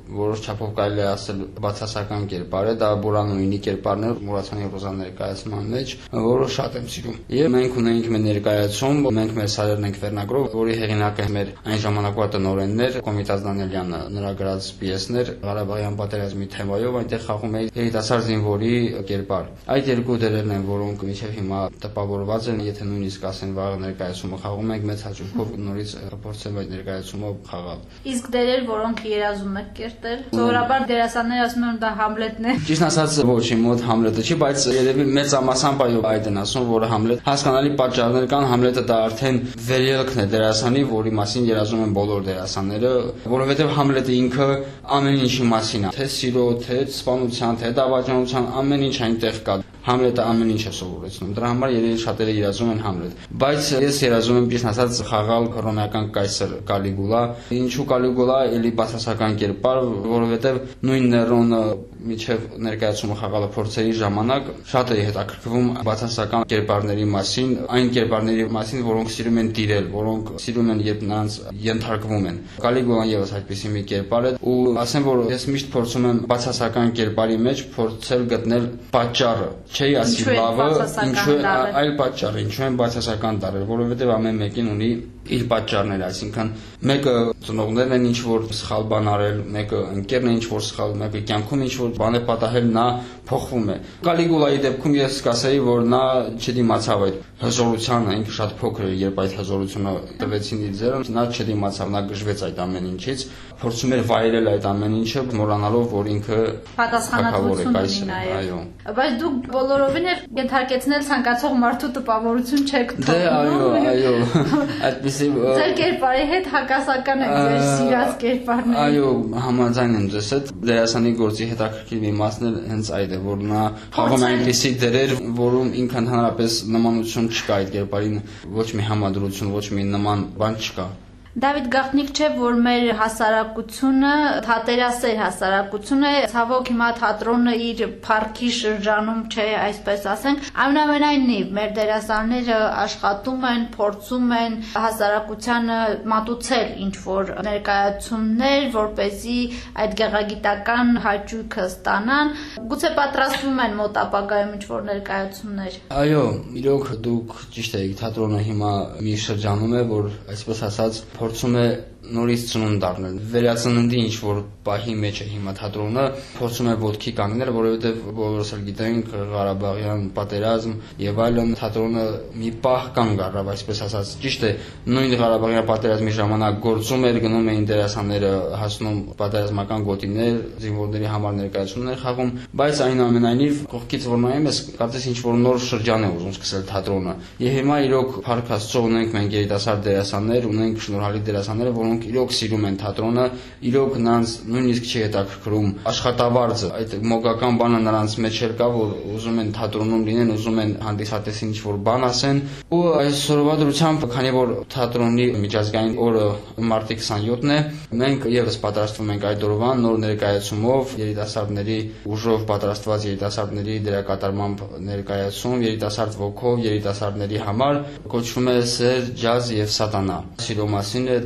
որոշ չափով կարելի է ասել բացասական կերպար է, դա Բորանոյինի կերպարն է Մուրացյանի Ռոզա ներկայացման մեջ, որը շատ եմ սիրում։ Եվ մենք ունենք մեր ներկայացում, մենք մեր սարերն ենք վերնագրով, որի հեղինակը մեր այն ժամանակվա տնօրեններ Կոմիտաս Դանիելյանը, նրա գրած պիեսներ Ղարաբաղյան պատերազմի թեմայով այնտեղ խաղում է երիտասարդ զինվորի կերպար։ Այդ երկու դերերն են, որոնք մինչև հիմա տպավորված են, եթե նույնիսկ ասեն վաղ ներկայացումը խաղում ենք մեծ հաճույքով նորից փորձեմ այդ ներկայացումը խաղալ։ Իսկ դերեր, որոնք երազում եք կերտել, սովորաբար դերասանները ասում են դա Համլետն է։ Ճիշտ ասած, ոչ, իմ մոտ Համլետը չի, բայց երևի մեծամասամբ այո այդ են ասում, որ Համլետ հասկանալի պատճառներ կան, Համլետը դա արդեն վերելքն է դերասանի, որի մասին երազում են բոլոր դերասանները, որովհետև Համլետը ինքը ամեն ինչի մասին է, թե սիրո, թե սպանության, թե դավաճանության, ամեն ինչ այնտեղ կա։ Համլետը ամեն ինչ է սովորեցնում։ Դրա համար երևի շատերը երազում են Համլետ։ Բայց ես երազում եմ ճիշտ ասած խաղալ հռոմեական կայսր Կալիգուլա։ Ինչու Կալիգուլա էլի բացասական կերպար, որովհետև նույն Ներոնը միջև ներկայացումը խաղալը փորձերի ժամանակ շատ էի հետաքրքրվում բացասական կերպարների մասին, այն կերպարների մասին, որոնք սիրում են տիրել, որոնք սիրում են երբ նրանց ենթարկվում են։ Կալիգուլան եւս այդպիսի մի կերպար է ու ասեմ որ ես միշտ փորձում եմ բացասական կերպարի մեջ փորձել գտնել պատճառը չէի ասի լավը, ինչու այլ պատճառ, ինչու են բացասական տարել, որովհետև ամեն մեկին ունի իր պատճառները, այսինքն մեկը ծնողներն են ինչ որ սխալ բան արել, մեկը ընկերն է ինչ որ սխալ, մեկը կյանքում ինչ որ բան է պատահել, նա փոխվում է։ Կալիգուլայի դեպքում ես կասեի, որ նա չդիմացավ այդ հզորությանը, ինքը շատ փոքր էր, երբ այդ հզորությունը տվեցին իր ձեռը, նա չդիմացավ, նա գժվեց այդ ամեն ինչից, փորձում էր վայելել այդ ամեն ինչը, մոռանալով, որ ինքը պատասխանատվություն ունի նաև։ Այո։ Բայց դուք բոլորովին էլ ենթարկեցնել ցանկացող մարդու տպավորություն չեք թողնում։ Դե այո, այո։ Այդպեսի Ձեր կերպարի հետ հակասական է ձեր սիրած կերպարները։ Այո, համաձայն եմ ձեզ հետ։ Դերասանի գործի հետաքրքիր մի մասն էլ հենց այդ է, որ նա խաղում է այնպեսի դերեր, որում ինքը ընդհանրապես նմանություն չկա այդ կերպարին, ոչ մի համադրություն, ոչ մի նման բան չկա։ Դավիթ Գախնիկ չէ, որ մեր հասարակությունը թատերասեր հասարակություն է։ Ցավոք հիմա թատրոնը իր парքի շրջանում չէ, այսպես ասենք։ Այնուամենայնիվ մեր դերասանները աշխատում են, փորձում են հասարակությանը մատուցել ինչ որ ներկայացումներ, որ เป զի այդ գեղագիտական հաճույքը ստանան։ Գուցե պատրաստվում են մոտ ապագայում ինչ որ ներկայացումներ։ Այո, իրոք դուք ճիշտ եք, թատրոնը հիմա մի շրջանում է, որ այսպես ասած փորձում է նորից ծնունդ դառնել։ Վերածննդի ինչ որ պահի մեջ է հիմա թատրոնը, փորձում է ոդքի կանգնել, որովհետև բոլորս էլ գիտենք Ղարաբաղյան պատերազմ եւ այլն թատրոնը մի պահ կանգ առավ, այսպես ասած։ Ճիշտ է, նույն Ղարաբաղյան պատերազմի ժամանակ գործում էր, գնում էին դերասանները հասնում պատերազմական գոտիներ, զինվորների համար ներկայացումներ խաղում, բայց այնուամենայնիվ կողքից որ նայում ես, կարծես ինչ որ նոր շրջան է ուզում սկսել թատրոնը։ Եվ հիմա իրոք Փարք Աստծո ունենք մենք երիտասարդ դերասաններ, ունենք շնորհալի դերասաններ, որոնք որոնք իրոք սիրում են թատրոնը, իրոք նրանց նույնիսկ չի հետաքրքրում աշխատավարձը, այդ մոգական բանը նրանց մեջ էլ կա, որ ուզում են թատրոնում լինեն, ուզում են հանդիսատեսին ինչ-որ բան ասեն, ու այսօրվա դրությամբ, քանի որ թատրոնի միջազգային օրը մարտի 27-ն է, մենք եւս պատրաստվում ենք այդ օրվան նոր ներկայացումով երիտասարդների ուժով պատրաստված երիտասարդների դերակատարմամբ ներկայացում, երիտասարդ ոգով, երիտասարդների համար կոչվում է Սեր, ջազ եւ սատանա։ Սիրո մասին է,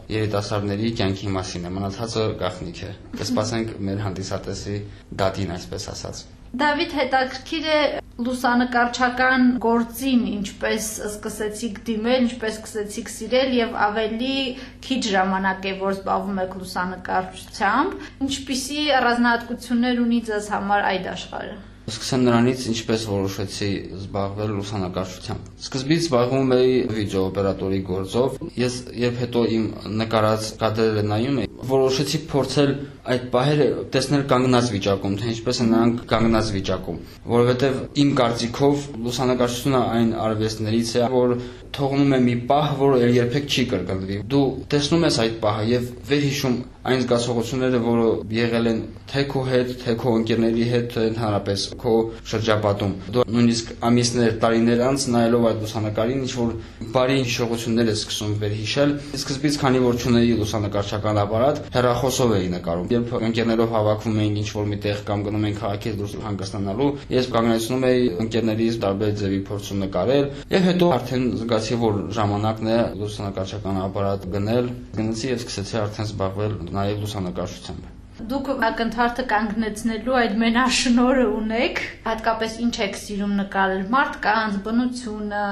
երիտասարդների կյանքի մասին է, մնացածը գաղտնիք է։ Կսպասենք մեր հանդիսատեսի դատին, այսպես ասած։ Դավիթ հետաքրքիր է լուսանկարչական գործին ինչպես սկսեցիք դիմել, ինչպես սկսեցիք սիրել եւ ավելի քիչ ժամանակ է որ զբաղվում եք լուսանկարչությամբ, ինչպիսի առանձնահատկություններ ունի ձեզ համար այդ աշխարհը։ Սկսեմ նրանից, ինչպես որոշեցի զբաղվել լուսանկարչությամբ։ Սկզբից զբաղվում էի վիդեոօպերատորի գործով։ Ես երբ հետո իմ նկարած կադրերը նայում էի, որոշեցի փորձել այդ պահերը տեսնել կանգնած վիճակում, թե ինչպես են նրանք կանգնած վիճակում, որովհետև իմ կարծիքով լուսանկարչությունը այն արվեստներից է, որ թողնում է մի պահ, որը երբեք չի կրկնվի։ Դու տեսնում ես այդ պահը եւ վերհիշում այն զգացողությունները, որը եղել են թե քո հետ, թե քո ընկերների հետ, ընդհանրապես քո շրջապատում։ Դու նույնիսկ ամիսներ, տարիներ անց նայելով այդ լուսանկարին ինչ որ բարի հիշողություններ ես սկսում վերհիշել։ Սկզբից քանի որ ճունեի լուսանկարչական ապարատ, հեռախոսով էի նկարում։ Երբ ընկերներով հավաքվում էինք ինչ որ միտեղ կամ գնում ենք քաղաքից դուրս հանգստանալու, ես կանգնեցնում էի ընկերներիս տարբեր ձևի փորձում նկարել, եւ հետո արդեն զգացի, որ ժամանակն է լուսանկարչական ապարատ գնել, գնացի եւ սկսեցի արդեն զբաղվել նաեւ լուսանկարչությամբ։ Դուք ակնթարթը կանգնեցնելու այդ մենաշնորը ունեք, հատկապես ինչ եք սիրում նկարել, մարդկանց, բնությունը,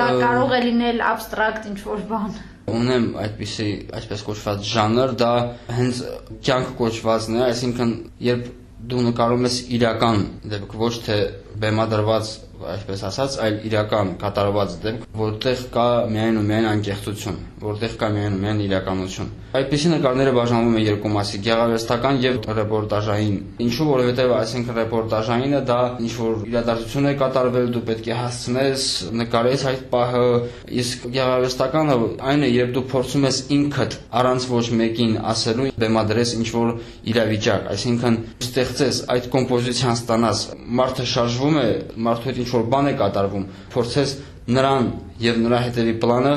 դա կարող է լինել абստրակտ ինչ-որ բան։ Ունեմ այդպիսի, այսպես կոչված ժանր, դա հենց կյանք կոչվածն է, այսինքն երբ դու նկարում ես իրական դեպք, ոչ թե բեմադրված այսպես ասած, այլ իրական կատարված դեպք, որտեղ կա միայն ու միայն անկեղծություն, որտեղ կա միայն ու միայն իրականություն։ Այդպիսի նկարները բաժանվում են երկու մասի՝ գեղարվեստական եւ ռեպորտաժային։ Ինչու, որովհետեւ այսինքն ռեպորտաժայինը դա ինչ որ իրադարձություն է կատարվել, դու պետք է հասցնես, նկարես այդ պահը, իսկ գեղարվեստականը այն է, երբ դու փորձում ես ինքդ առանց ոչ մեկին ասելու բեմադրես ինչ որ իրավիճակ, այսինքն ստեղծես այդ կոմպոզիցիան ստանաս, մարդը շարժվում է, մարդու հետ ինչ որ բան է կատարվում, փորձես նրան եւ նրա հետևի պլանը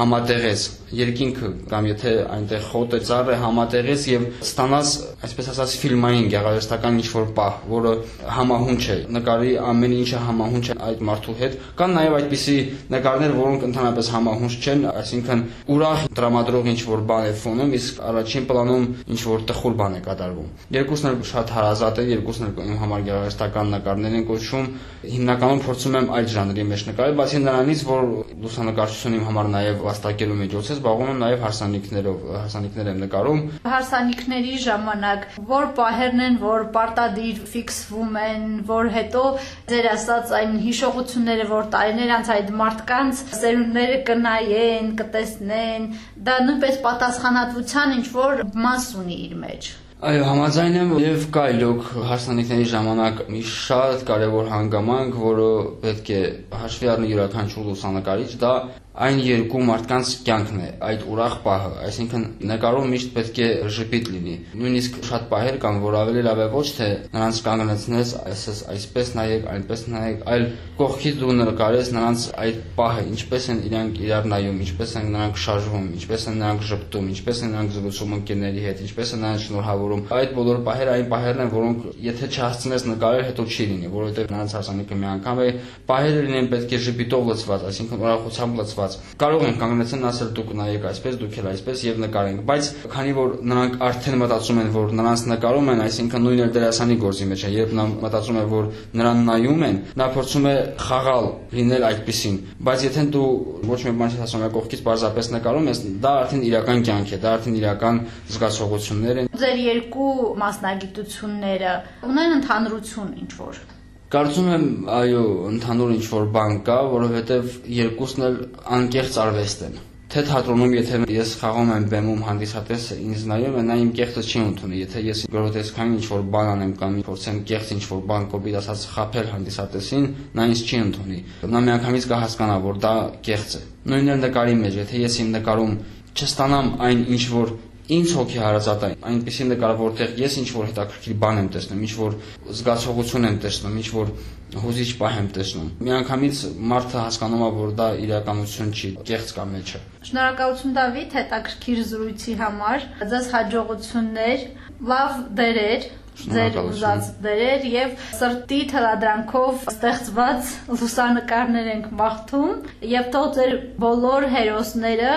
համատեղես երկինքը կամ եթե այնտեղ խոտ է ծառ է համատեղես եւ ստանաս այսպես ասած ֆիլմային գեղարվեստական ինչ-որ պահ, որը համահունչ է, նկարի ամեն ինչը համահունչ է այդ մարդու հետ։ Կան նաեւ այդպիսի նկարներ, որոնք ընդհանրապես համահունչ չեն, այսինքն ուրախ տրամադրող ինչ-որ բան է ֆոնում, իսկ առաջին պլանում ինչ-որ տխուր բան է կատարվում։ Երկուսն էլ շատ հարազատ են, երկուսն էլ իմ համար գեղարվեստական նկարներ են կոչվում։ Հիմնականում փորձում եմ այդ ժանրի մեջ նկարել, բացի նրանից, որ լուսանկարչությունը իմ համար նաեւ վաստակելու միջոց է, զբաղվում եմ նաև հարսանիքներով, հարսանիքներ եմ նկարում։ Հարսանիքների ժամանակ որ պահերն են, որ պարտադիր ֆիքսվում են, որ հետո ձեր ասած այն հիշողությունները, որ տարիներ անց այդ մարդկանց սերունդները կնայեն, կտեսնեն, դա նույնպես պատասխանատվության ինչ որ մաս ունի իր մեջ։ Այո, համաձայն եմ եւ կա իրոք հարսանիքների ժամանակ մի շատ կարեւոր հանգամանք, որը պետք է հաշվի առնի յուրաքանչյուր լուսանկարիչ, դա այն երկու մարդկանց կյանքն է, այդ ուրախ պահը, այսինքն նկարում միշտ պետք է ժպիտ լինի։ Նույնիսկ շատ պահեր կան, որ ավելի լավ է ոչ թե նրանց կանգնեցնես, այսպես այսպես նայեք, այնպես նայեք, այլ կողքից դու նկարես նրանց այդ պահը, ինչպես են իրանք իրար նայում, ինչպես են նրանք շարժվում, ինչպես են նրանք ժպտում, ինչպես են նրանք զրուցում ընկերների հետ, ինչպես են նրանք շնորհավորում։ Այդ բոլոր պահերը այն պահերն են, որոնք եթե չհասցնես նկարել, հետո չի լինի, որովհետև նրանց հարսանիքը մի անգամ է, պահերը լինեն պետք է ժպիտով լցված, այսինքն ուրախությամբ լցված ստացված։ Կարող են կանգնեցնել ասել դուք նայեք այսպես, դուք էլ այսպես եւ նկարենք, բայց քանի որ նրանք արդեն մտածում են, որ նրանց նկարում են, այսինքն նույնը դերասանի գործի մեջ է, երբ նա մտածում է, որ նրան նայում են, նա փորձում է խաղալ, լինել այդպեսին, բայց եթե դու ոչ մի բան չես ասում, կողքից պարզապես նկարում ես, դա արդեն իրական կյանք է, դա արդեն իրական զգացողություններ են։ Ձեր երկու մասնագիտությունները ունեն ընդհանրություն ինչ որ Կարծում եմ, այո, ընդհանուր ինչ որ բան կա, որովհետև երկուսն էլ անկեղծ արվեստ են։ Թե թատրոնում, եթե ես խաղում եմ բեմում հանդիսատեսը ինձ նայում է, նա իմ կեղծը չի ընդունի։ Եթե ես գրոտեսկային ինչ որ բան անեմ կամ փորձեմ կեղծ ինչ որ բան կոպիտ ասած խափել հանդիսատեսին, նա ինձ չի ընդունի։ Նա միանգամից կհասկանա, որ դա կեղծ է։ Նույնն էլ նկարի մեջ, եթե ես իմ նկարում չստանամ այն ինչ որ ինձ հոգի հարազատ է այնպեսի նկար, որտեղ ես ինչ որ հետաքրքիր բան եմ տեսնում, ինչ որ զգացողություն եմ տեսնում, ինչ որ հուզիչ պահ եմ տեսնում։ Միանգամից մարդը հասկանում է, որ դա իրականություն չի, կեղծ կա մեջը։ Շնորհակալություն Դավիթ հետաքրքիր զրույցի համար։ Ձեզ հաջողություններ, լավ դերեր ձեր ուզած դերեր եւ սրտի թելադրանքով ստեղծված լուսանկարներ ենք մաղթում եւ թող ձեր բոլոր հերոսները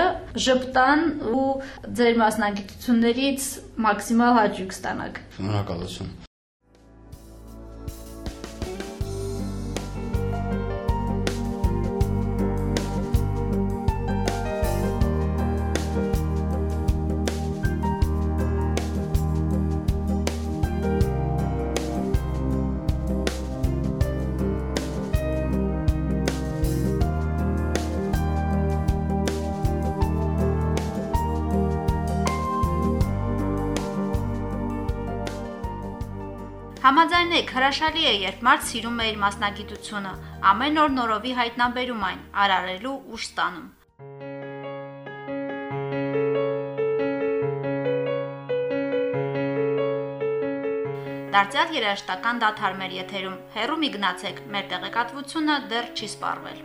ճպտան ու ձեր մասնագիտություններից մաքսիմալ հաճույք ստանաք։ Շնորհակալություն։ Համաձայնեք, հրաշալի է, երբ մարդ սիրում է իր մասնագիտությունը, ամեն օր նորովի հայտնաբերում այն, արարելու ուժ ստանում։ Դարձյալ երաժշտական դաթար մեր եթերում։ Հերու մի գնացեք, մեր տեղեկատվությունը դեռ չի սպառվել։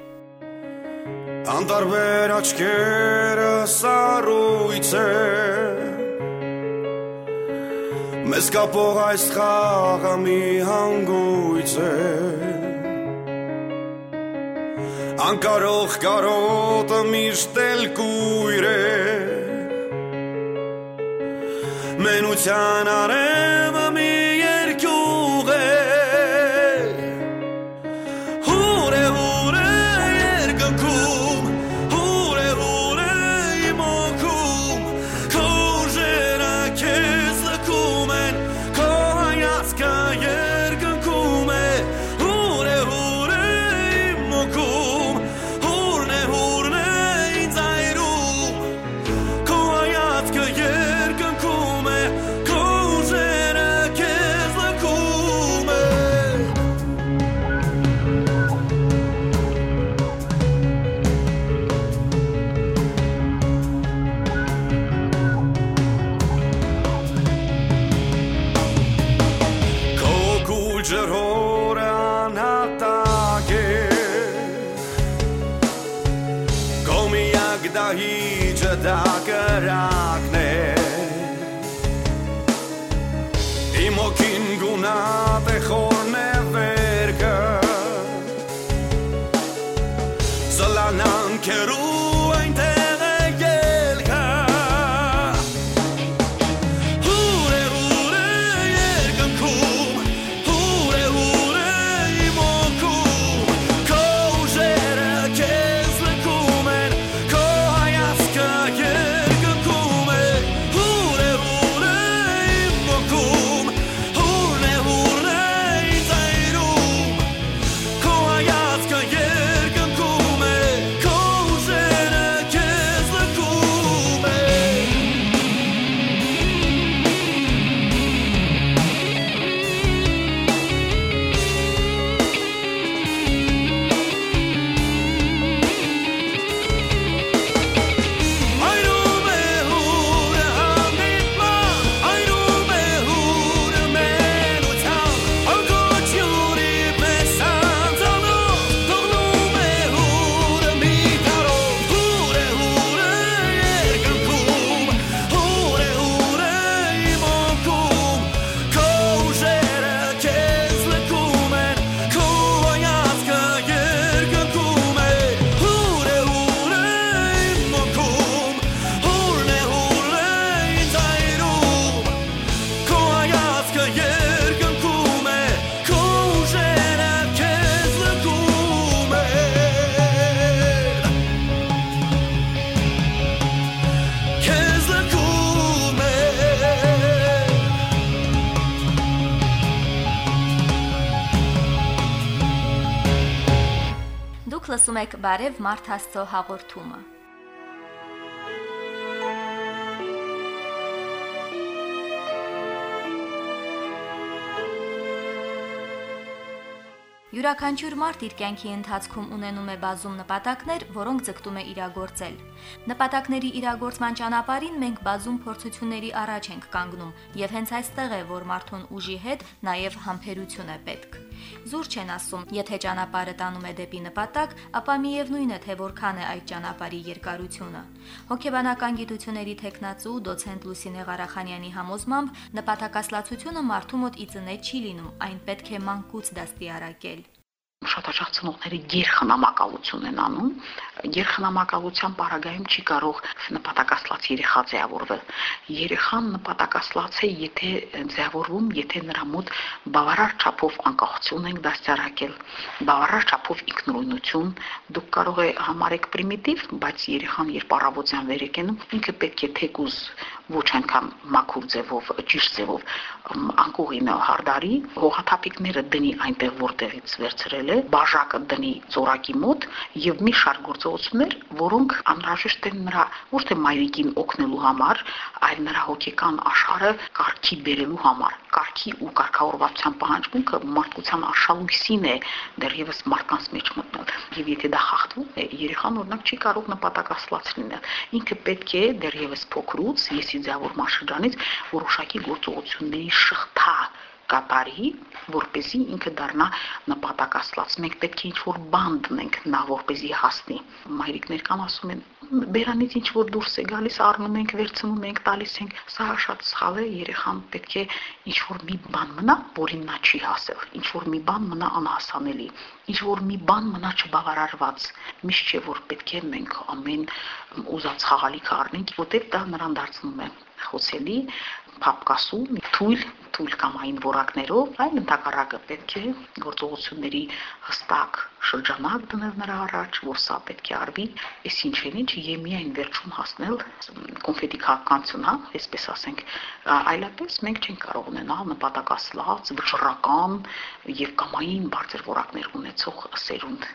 Անտարբեր աչքերը սառույց է Մեզ կապող այս խաղը մի հանգույց է Անկարող կարոտը միշտ էլ կույր է Մենության արևը լսում եք Բարև Մարդ Աստծո հաղորդումը։ Յուրաքանչյուր մարդ իր կյանքի ընթացքում ունենում է բազում նպատակներ, որոնք ձգտում է իրագործել։ Նպատակների իրագործման ճանապարհին մենք բազում փորձությունների առաջ ենք կանգնում, եւ հենց այստեղ է, որ մարդուն ուժի հետ նաեւ համբերություն է պետք։ Զուր չեն ասում, եթե ճանապարհը տանում է դեպի նպատակ, ապա միևնույն է, թե որքան է այդ ճանապարհի երկարությունը։ Հոգեբանական գիտությունների տեխնացու դոցենտ Լուսինե Ղարախանյանի համոզմամբ նպատակասլացությունը մարդու մոտ ի ծնե չի լինում, այն պետք է մանկուց դաստիարակել շատ հաճախ ծնողները երխնամակալություն են անում, երխնամակալության պարագայում չի կարող նպատակասլաց երեխա ձևավորվել։ Երեխան նպատակասլաց է, եթե ձևավորվում, եթե նրա մոտ բավարար չափով անկախություն ենք դաստիարակել, բավարար չափով ինքնուրույնություն, դուք կարող եք համարեք պրիմիտիվ, բայց երեխան երբ առավոտյան վեր եկնում, ինքը պետք է թեկուզ ոչ այնքան մաքուր ձևով, ճիշտ ձևով անկողինը հարդարի, հողաթափիկները դնի այնտեղ որտեղից վերցրել է, բաժակը դնի ծորակի մոտ եւ մի շարք գործողություններ, որոնք անհրաժեշտ են նրա ոչ թե մայրիկին օգնելու համար, այլ նրա հոգեկան աշխարհը կարգի բերելու համար կարգի ու կարգավորվածության պահանջմունքը մարդկության արշալույսին է դեռևս մարդկանց մեջ մտնել եւ եթե դա խախտվում է երեխան օրինակ չի կարող նպատակասլաց լինել ինքը պետք է դեռևս փոքրուց եսի ձևավորման շրջանից որոշակի գործողությունների շղթա կատարի, որպեսզի ինքը դառնա նպատակասլաց։ Մենք պետք է ինչ-որ բան դնենք նա, որպեսզի հասնի։ Մայրիկներ կան ասում են, բերանից ինչ որ դուրս է գալիս, առնում ենք, վերցնում ենք, տալիս ենք։ Սա շատ սխալ է, երեխան պետք է ինչ որ մի բան մնա, որին նա չի հասել, ինչ որ մի բան մնա անհասանելի, ինչ որ մի բան մնա չբավարարված։ Միշտ չէ որ պետք է մենք ամեն ուզած խաղալիք առնենք, որտեղ դա նրան դարձնում է խոսելի, փապկասու, թույլ թույլ կամային որակներով, այլ ընդհակառակը պետք է գործողությունների հստակ շրջանակ դնել նրա առաջ, որ սա պետք է արվի, այս ինչեն ինչ եւ միայն վերջում հասնել կոնֆետի քաղաքականություն, հա, այսպես ասենք, այլապես մենք չենք կարող ունենալ նպատակասլաց, վճռական եւ կամային բարձր որակներ ունեցող սերունդ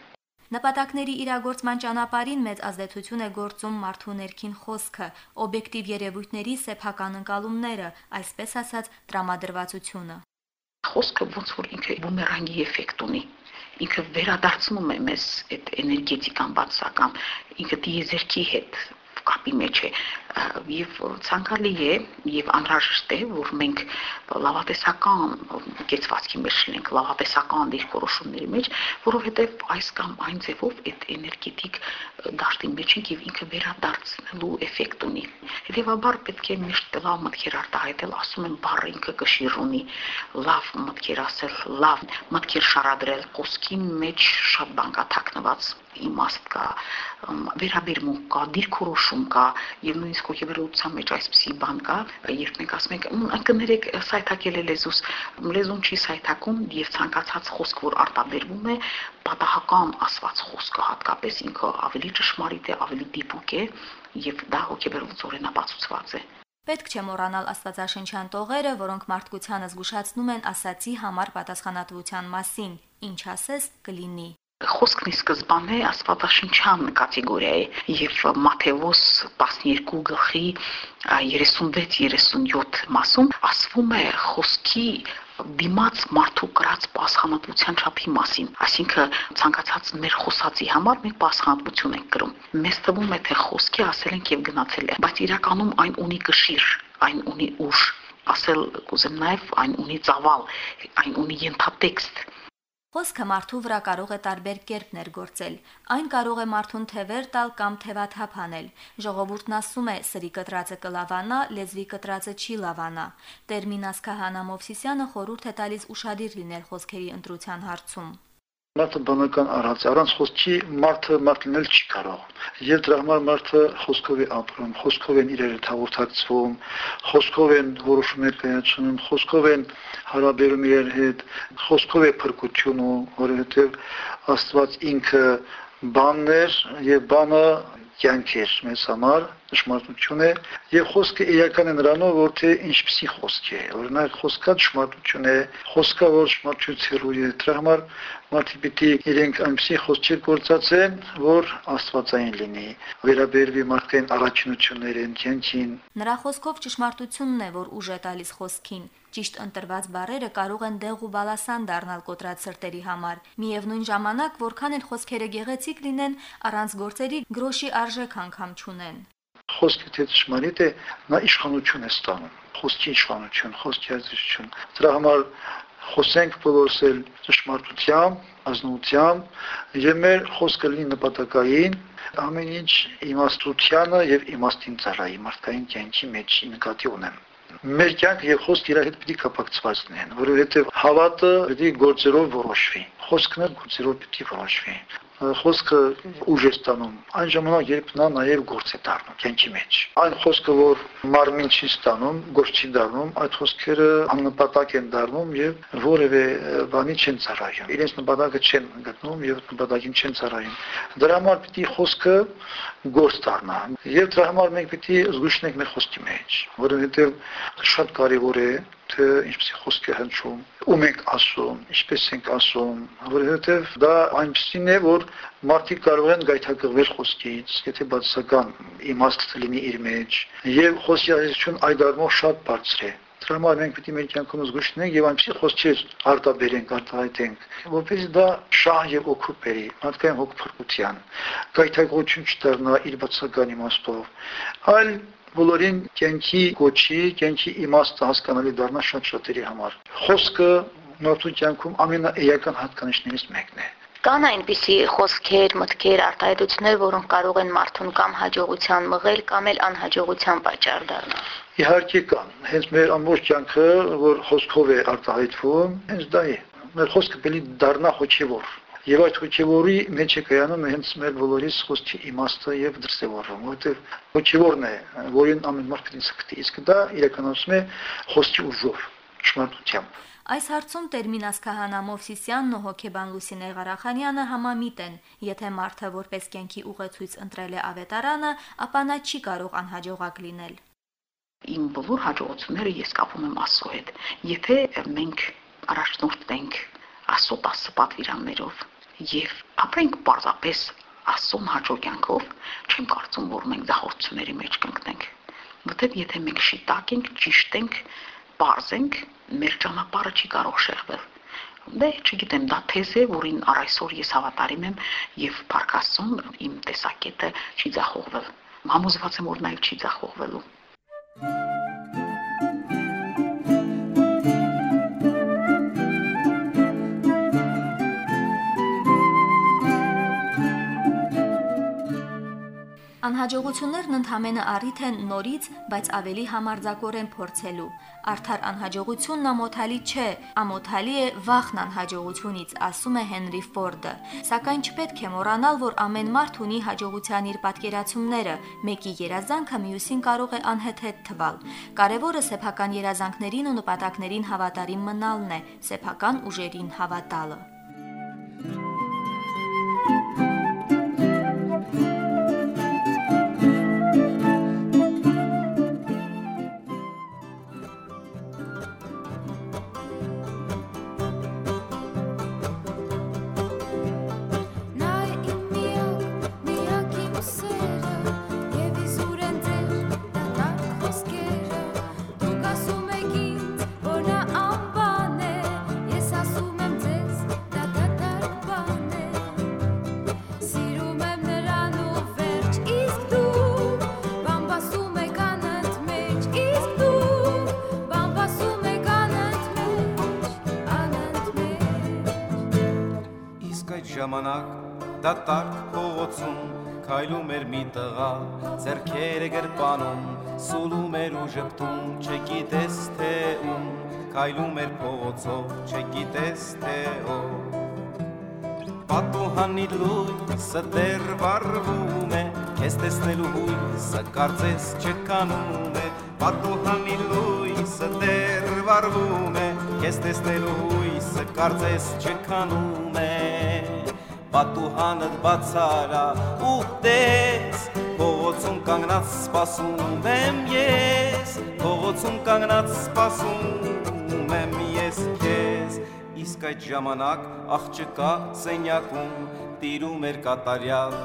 Նպատակների իրագործման ճանապարհին մեծ ազդեցություն է գործում մարդու ներքին խոսքը, օբյեկտիվ երևույթների սեփական ընկալումները, այսպես ասած, տրամադրվածությունը։ Խոսքը ոնց որ ինքը բումերանգի էֆեկտ ունի ինքը վերադարձնում է մեզ այդ էներգետիկան բացական ինքը դիեզերքի հետ կապի մեջ է եւ ցանկալի է եւ անհրաժեշտ է որ մենք լավատեսական կեցվածքի մեջ լինենք լավատեսական դիրքորոշումների մեջ որովհետեւ այս կամ այն ձևով այդ էներգետիկ դաշտի մեջ ենք եւ ինքը վերադարձնելու էֆեկտ ունի հետեւաբար պետք է միշտ լավ մտքեր արտահայտել ասում են բառը ինքը կշիռ ունի լավ մտքեր ասել լավ մտքեր շարադրել խոսքի մեջ շատ բան կա թաքնված իմաստ կա վերաբերմունք կա դիրքորոշում կա եւ նույնիսկ հոգեվերության մեջ այսպիսի բան կա երբ մենք ասում ենք կներեք սայթակել է լեզուս լեզուն չի սայթակում եւ ցանկացած խոսք որ արտաբերվում է պատահական ասված խոսքը հատկապես ինքը ավելի ճշմարիտ է ավելի դիպուկ է եւ դա հոգեվերությունորեն ապացուցված է Պետք չէ մոռանալ աստվածաշնչյան տողերը, որոնք մարդկությանը զգուշացնում են ասացի համար պատասխանատվության մասին։ Ինչ ասես, կլինի խոսքն ի սկզբանե աստվածաշնչյան կատեգորիա է եւ Մատթեոս 12 գլխի 36-37 մասում ասվում է խոսքի դիմաց մարդու կրած պասխանատվության չափի մասին, այսինքն ցանկացած մեր խոսածի համար մենք պասխանատվություն ենք կրում։ Մեզ թվում է թե խոսքի ասել ենք եւ գնացել է, բայց իրականում այն ունի կշիռ, այն ունի ուժ, ասել կուզեմ նաև այն ունի ծավալ, այն ունի ենթատեքստ Խոսքը մարդու վրա կարող է տարբեր կերպ ներգործել։ Այն կարող է մարդուն թևեր տալ կամ թևաթափ անել։ Ժողովուրդն ասում է՝ սրի կտրածը կլավանա, լեզվի կտրածը չի լավանա։ Տերմինաս Քահանա Մովսիսյանը խորհուրդ է տալիս ուշադիր լինել խոսքերի ընտրության հարցում մարդը բանական առած առանց խոսքի մարդը մարդ լինել չի կարող եւ դրա համար մարդը խոսքով է ապրում խոսքով են իրերը հաղորդակցվում խոսքով են որոշումներ կայացնում խոսքով են հարաբերում իրար հետ խոսքով է փրկությունը որովհետեւ Աստված ինքը բաններ եւ բանը կյանք էր մեզ համար, ճշմարտություն է, եւ խոսքը իրական է նրանով, որ թե ինչպիսի խոսք է։ Օրինակ խոսքա ճշմարտություն է, խոսքա որ ճշմարտությունից է, դրա համար մարդիկ պիտի իրենք այնպիսի խոսքեր գործածեն, որ աստվածային լինի, վերաբերվի մարդկային առաջինություններին, կյանքին։ Նրա խոսքով ճշմարտությունն է, որ ուժ է տալիս խոսքին։ Ճիշտ ընտրված բառերը կարող են դեղ ու բալասան դառնալ կոտրած սրտերի համար։ Միևնույն ժամանակ, որքան էլ խոսքերը գեղեցիկ լինեն, առանց գործերի գրոշի արժեք անգամ չունեն։ Խոսքը թե ճշմարիտ է, նա իշխանություն է ստանում խոսքի իշխանություն, խոսքի ազդեցություն։ Դրա համար խոսենք բոլորս էլ ճշմարտությամբ, ազնվությամբ եւ մեր խոսքը լինի նպատակային ամեն ինչ իմաստությանը եւ իմաստին ծառայի մարդկային կյանքի մեջ նկատի ունեմ մեր կյանք եւ խոսք իր հետ պիտի կապակցված լինեն, որովհետեւ հավատը պիտի գործերով որոշվի։ Խոսքն էլ գործերով պիտի որոշվի խոսքը ուժ է ստանում այն ժամանակ երբ նա նաև գործ է դառնում կյանքի մեջ այն խոսքը որ մարմին չի ստանում գործ չի դառնում այդ խոսքերը աննպատակ են դառնում եւ որևէ բանի չեն ծառայում իրենց նպատակը չեն գտնում եւ նպատակին չեն ծառայում դրա համար պիտի խոսքը գործ դառնա եւ դրա համար մենք պիտի զգուշ լինենք մեր խոսքի մեջ որովհետեւ շատ կարեւոր է թե ինչպեսի խոսք է հնչում, ում ենք ասում, ինչպես ենք ասում, որովհետև դա այնպեսին է, որ մարդիկ կարող են գայթակղվել խոսքից, եթե բացասական իմաստ լինի իր մեջ, եւ խոսքի ազդեցություն այդ առումով շատ բարձր է։ Դրա համար մենք պիտի մեր կյանքում զգուշ լինենք եւ այնպեսի խոսքեր արտաբերենք, արտահայտենք, որովհետեւ դա շահ եւ օգուտ բերի մարդկային հոգեփրկության, գայթակղություն չդառնա իր բացասական իմաստով, այլ բոլորին կյանքի կոչի, կյանքի իմաստը հասկանալի դառնա շատ շատերի համար։ Խոսքը մարդու կյանքում ամենաէական հատկանիշներից մեկն է։ Կան այնպիսի խոսքեր, մտքեր, արտահայտություններ, որոնք կարող են մարդուն կամ հաջողության մղել, կամ էլ անհաջողության պատճառ դառնալ։ Իհարկե կան։ Հենց մեր ամբողջ կյանքը, որ խոսքով է արտահայտվում, հենց դա է։ Մեր խոսքը պետք է դառնա հոգևոր Եվ այդ հոգևորի մեջ է կայանում հենց մեր բոլորիս խոսքի իմաստը եւ դրսեւորումը, որովհետեւ հոգևորն է, որին ամեն մարդ պետք է սկսի, իսկ դա իրականացում է խոսքի ուժով, ճշմարտությամբ։ Այս հարցում Տերմինաս Քահանա Մովսիսյանն ու հոկեբան Լուսինե Ղարախանյանը համամիտ են. եթե մարդը որպես կյանքի ուղեցույց ընտրել է ավետարանը, ապա նա չի կարող անհաջողակ լինել։ Իմ բոլոր հաջողությունները ես կապում եմ Աստծո հետ։ Եթե մենք առաջնորդվենք Աստծո 10 պատվիրաններով, եւ ապրենք պարզապես Աստծուն հաջող կյանքով, չեմ կարծում, որ մենք դախորությունների մեջ կընկնենք։ Որտեւ եթե մենք շիտակ ենք, ճիշտ ենք, པարզ ենք, մեր ճանապարհը չի կարող շեղվել։ Դե չգիտեմ, դա թեզ է, որին առ այսօր ես հավատարիմ եմ եւ Փարքաստուն իմ տեսակետը չի ձախողվել։ Համոզված եմ, որ նաեւ չի ձախողվելու։ Անհաջողություններն ընդհանրապես առիթ են նորից, բայց ավելի համարձակորեն փորձելու։ Արդար անհաջողությունն ամոթալի չէ, ամոթալի է վախն անհաջողությունից, ասում է Հենրի Ֆորդը։ Սակայն չպետք է մոռանալ, որ ամեն մարդ ունի հաջողության իր պատկերացումները, մեկի երազանքը մյուսին կարող է անհեթեթ թվալ։ Կարևորը սեփական երազանքներին ու նպատակներին հավատարիմ մնալն է, սեփական ուժերին հավատալը։ ժպտում չգիտես թե ում քայլում էր փողոցով չգիտես թե ով Պատուհանի լույսը դեռ վառվում է քեզ տեսնելու հույսը կարծես չկանում է Պատուհանի լույսը դեռ վառվում է քեզ տեսնելու հույսը կարծես չկանում է պատուհանդ բացարա ու տես փողոցում կանգնած սպասում եմ ես փողոցում կանգնած սպասում եմ ես քեզ իսկ այդ ժամանակ աղջկա սենյակում տիրում էր կատարյալ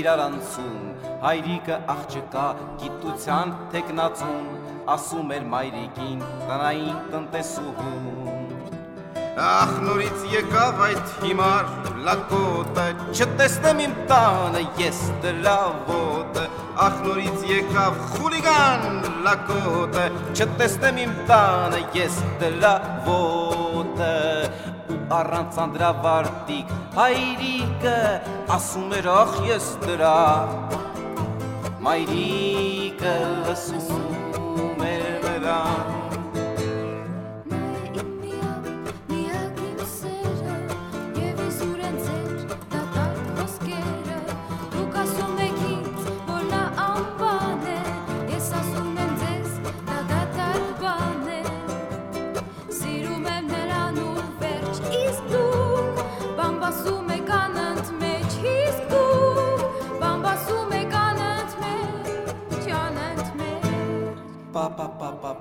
իրարանցում հայրիկը աղջկա գիտության տեխնացուն ասում էր մայրիկին տնային տնտեսուհուն Ախ նորից եկավ այդ հիմար լակոտը չտեսնեմ իմ տանը ես դրա ոտը Ախ նորից եկավ խուլիգան լակոտը չտեսնեմ իմ տանը ես դրա ոտը առանց անդրավարտիկ հայրիկը ասում էր ախ ես դրա մայրիկը լսում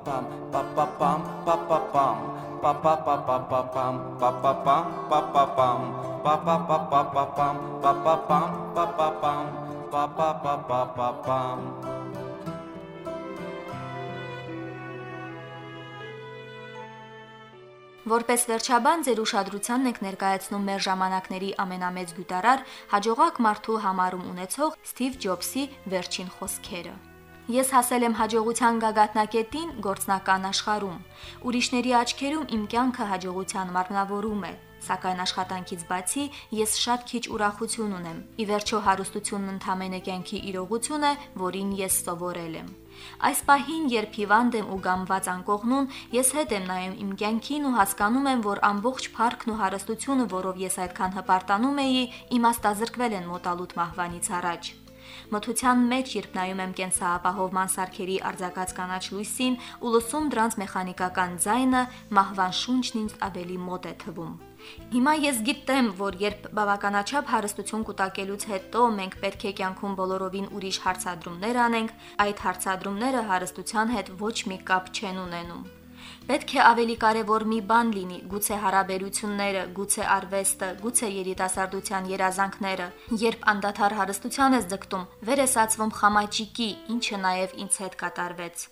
pam pa pa pam pa pa pa pa pa pam Որպես վերջաբան ձեր ուշադրությանն ենք ներկայացնում մեր ժամանակների ամենամեծ գյուտարար հաջողակ մարդու համարում ունեցող Սթիվ Ջոբսի վերջին խոսքերը։ Ես հասել եմ հաջողության գագաթնակետին գործնական աշխարհում։ Ուրիշների աչքերում իմ կյանքը հաջողության մարմնավորում է, սակայն աշխատանքից բացի ես շատ քիչ ուրախություն ունեմ։ Ի վերջո հարստությունն ընդհանրապես կյանքի իրողություն է, որին ես սովորել եմ։ Այս պահին, երբ հիվանդ եմ ու գամված անկողնուն, ես հետ եմ նայում իմ կյանքին ու հասկանում եմ, որ ամբողջ փառքն ու հարստությունը, որով ես այդքան հպարտանում էի, իմաստազրկվել են մոտալուտ մահվանից առաջ։ Մթության մեջ, երբ նայում եմ կենսապահովման սարքերի արձակած կանաչ լույսին ու լսում դրանց մեխանիկական ձայնը, մահվան շունչն ինձ ավելի մոտ է թվում։ Հիմա ես գիտեմ, որ երբ բավականաչափ հարստություն կուտակելուց հետո մենք պետք է կյանքում բոլորովին ուրիշ հարցադրումներ անենք, այդ հարցադրումները հարստության հետ ոչ մի կապ չեն ունենում։ Պետք է ավելի կարևոր մի բան լինի, գուցե հարաբերությունները, գուցե արվեստը, գուցե երիտասարդության երազանքները։ Երբ անդադար հարստության ես ձգտում, վեր ես ածվում խամաճիկի, ինչը նաև ինձ հետ կատարվեց։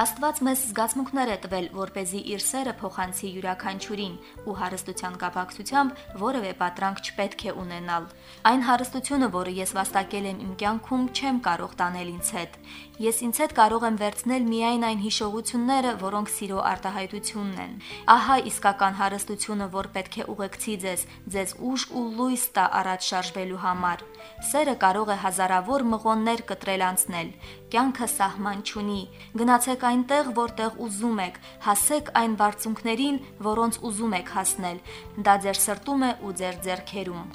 Աստված մեզ զգացմունքներ է տվել, որ เป զի իր սերը փոխանցի յուրաքանչյուրին ու հարստության կապակցությամբ որևէ պատրանք չպետք է ունենալ։ Այն հարստությունը, որը ես վաստակել եմ իմ կյանքում, չեմ կարող տանել ինձ հետ։ Ես ինձ հետ կարող եմ վերցնել միայն այն հիշողությունները, որոնք սիրո արտահայտությունն են։ Ահա իսկական հարստությունը, որ պետք է ուղեկցի ձեզ, ձեզ ուժ ու լույս տա առաջ շարժվելու համար։ Սերը կարող է հազարավոր մղոններ կտրել անցնել։ Կյանքը սահման չունի։ Գնացեք այնտեղ, որտեղ ուզում եք, հասեք այն բարձունքներին, որոնց ուզում եք հասնել։ Դա ձեր սրտում է ու ձեր ձեռքերում։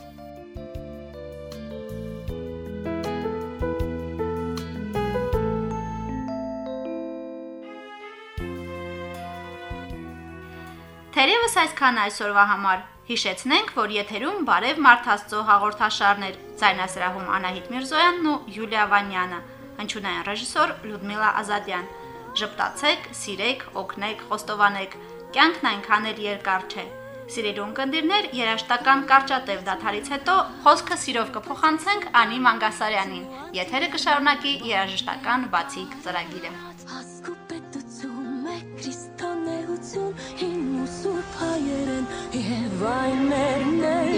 Թերևս այսքան այսօրվա համար։ Հիշեցնենք, որ եթերում Բարև Մարդ Աստծո հաղորդաշարներ, ցայնասրահում Անահիտ Միրզոյանն ու Յուլիա Վանյանը, հնչյունային ռեժիսոր Լյուդմիլա Ազատյան։ Ժպտացեք, սիրեք, օգնեք, խոստովանեք։ Կյանքն այնքան էլ երկար չէ։ Սիրելի ունկնդիրներ, երաշտական կարճատև դաթարից հետո խոսքը սիրով կփոխանցենք Անի Մանգասարյանին։ Եթերը կշարունակի երաժշտական բացիկ ծրագիրը։ Հասկու պետություն է քրիստոնեություն հայերեն եւ այն մերներ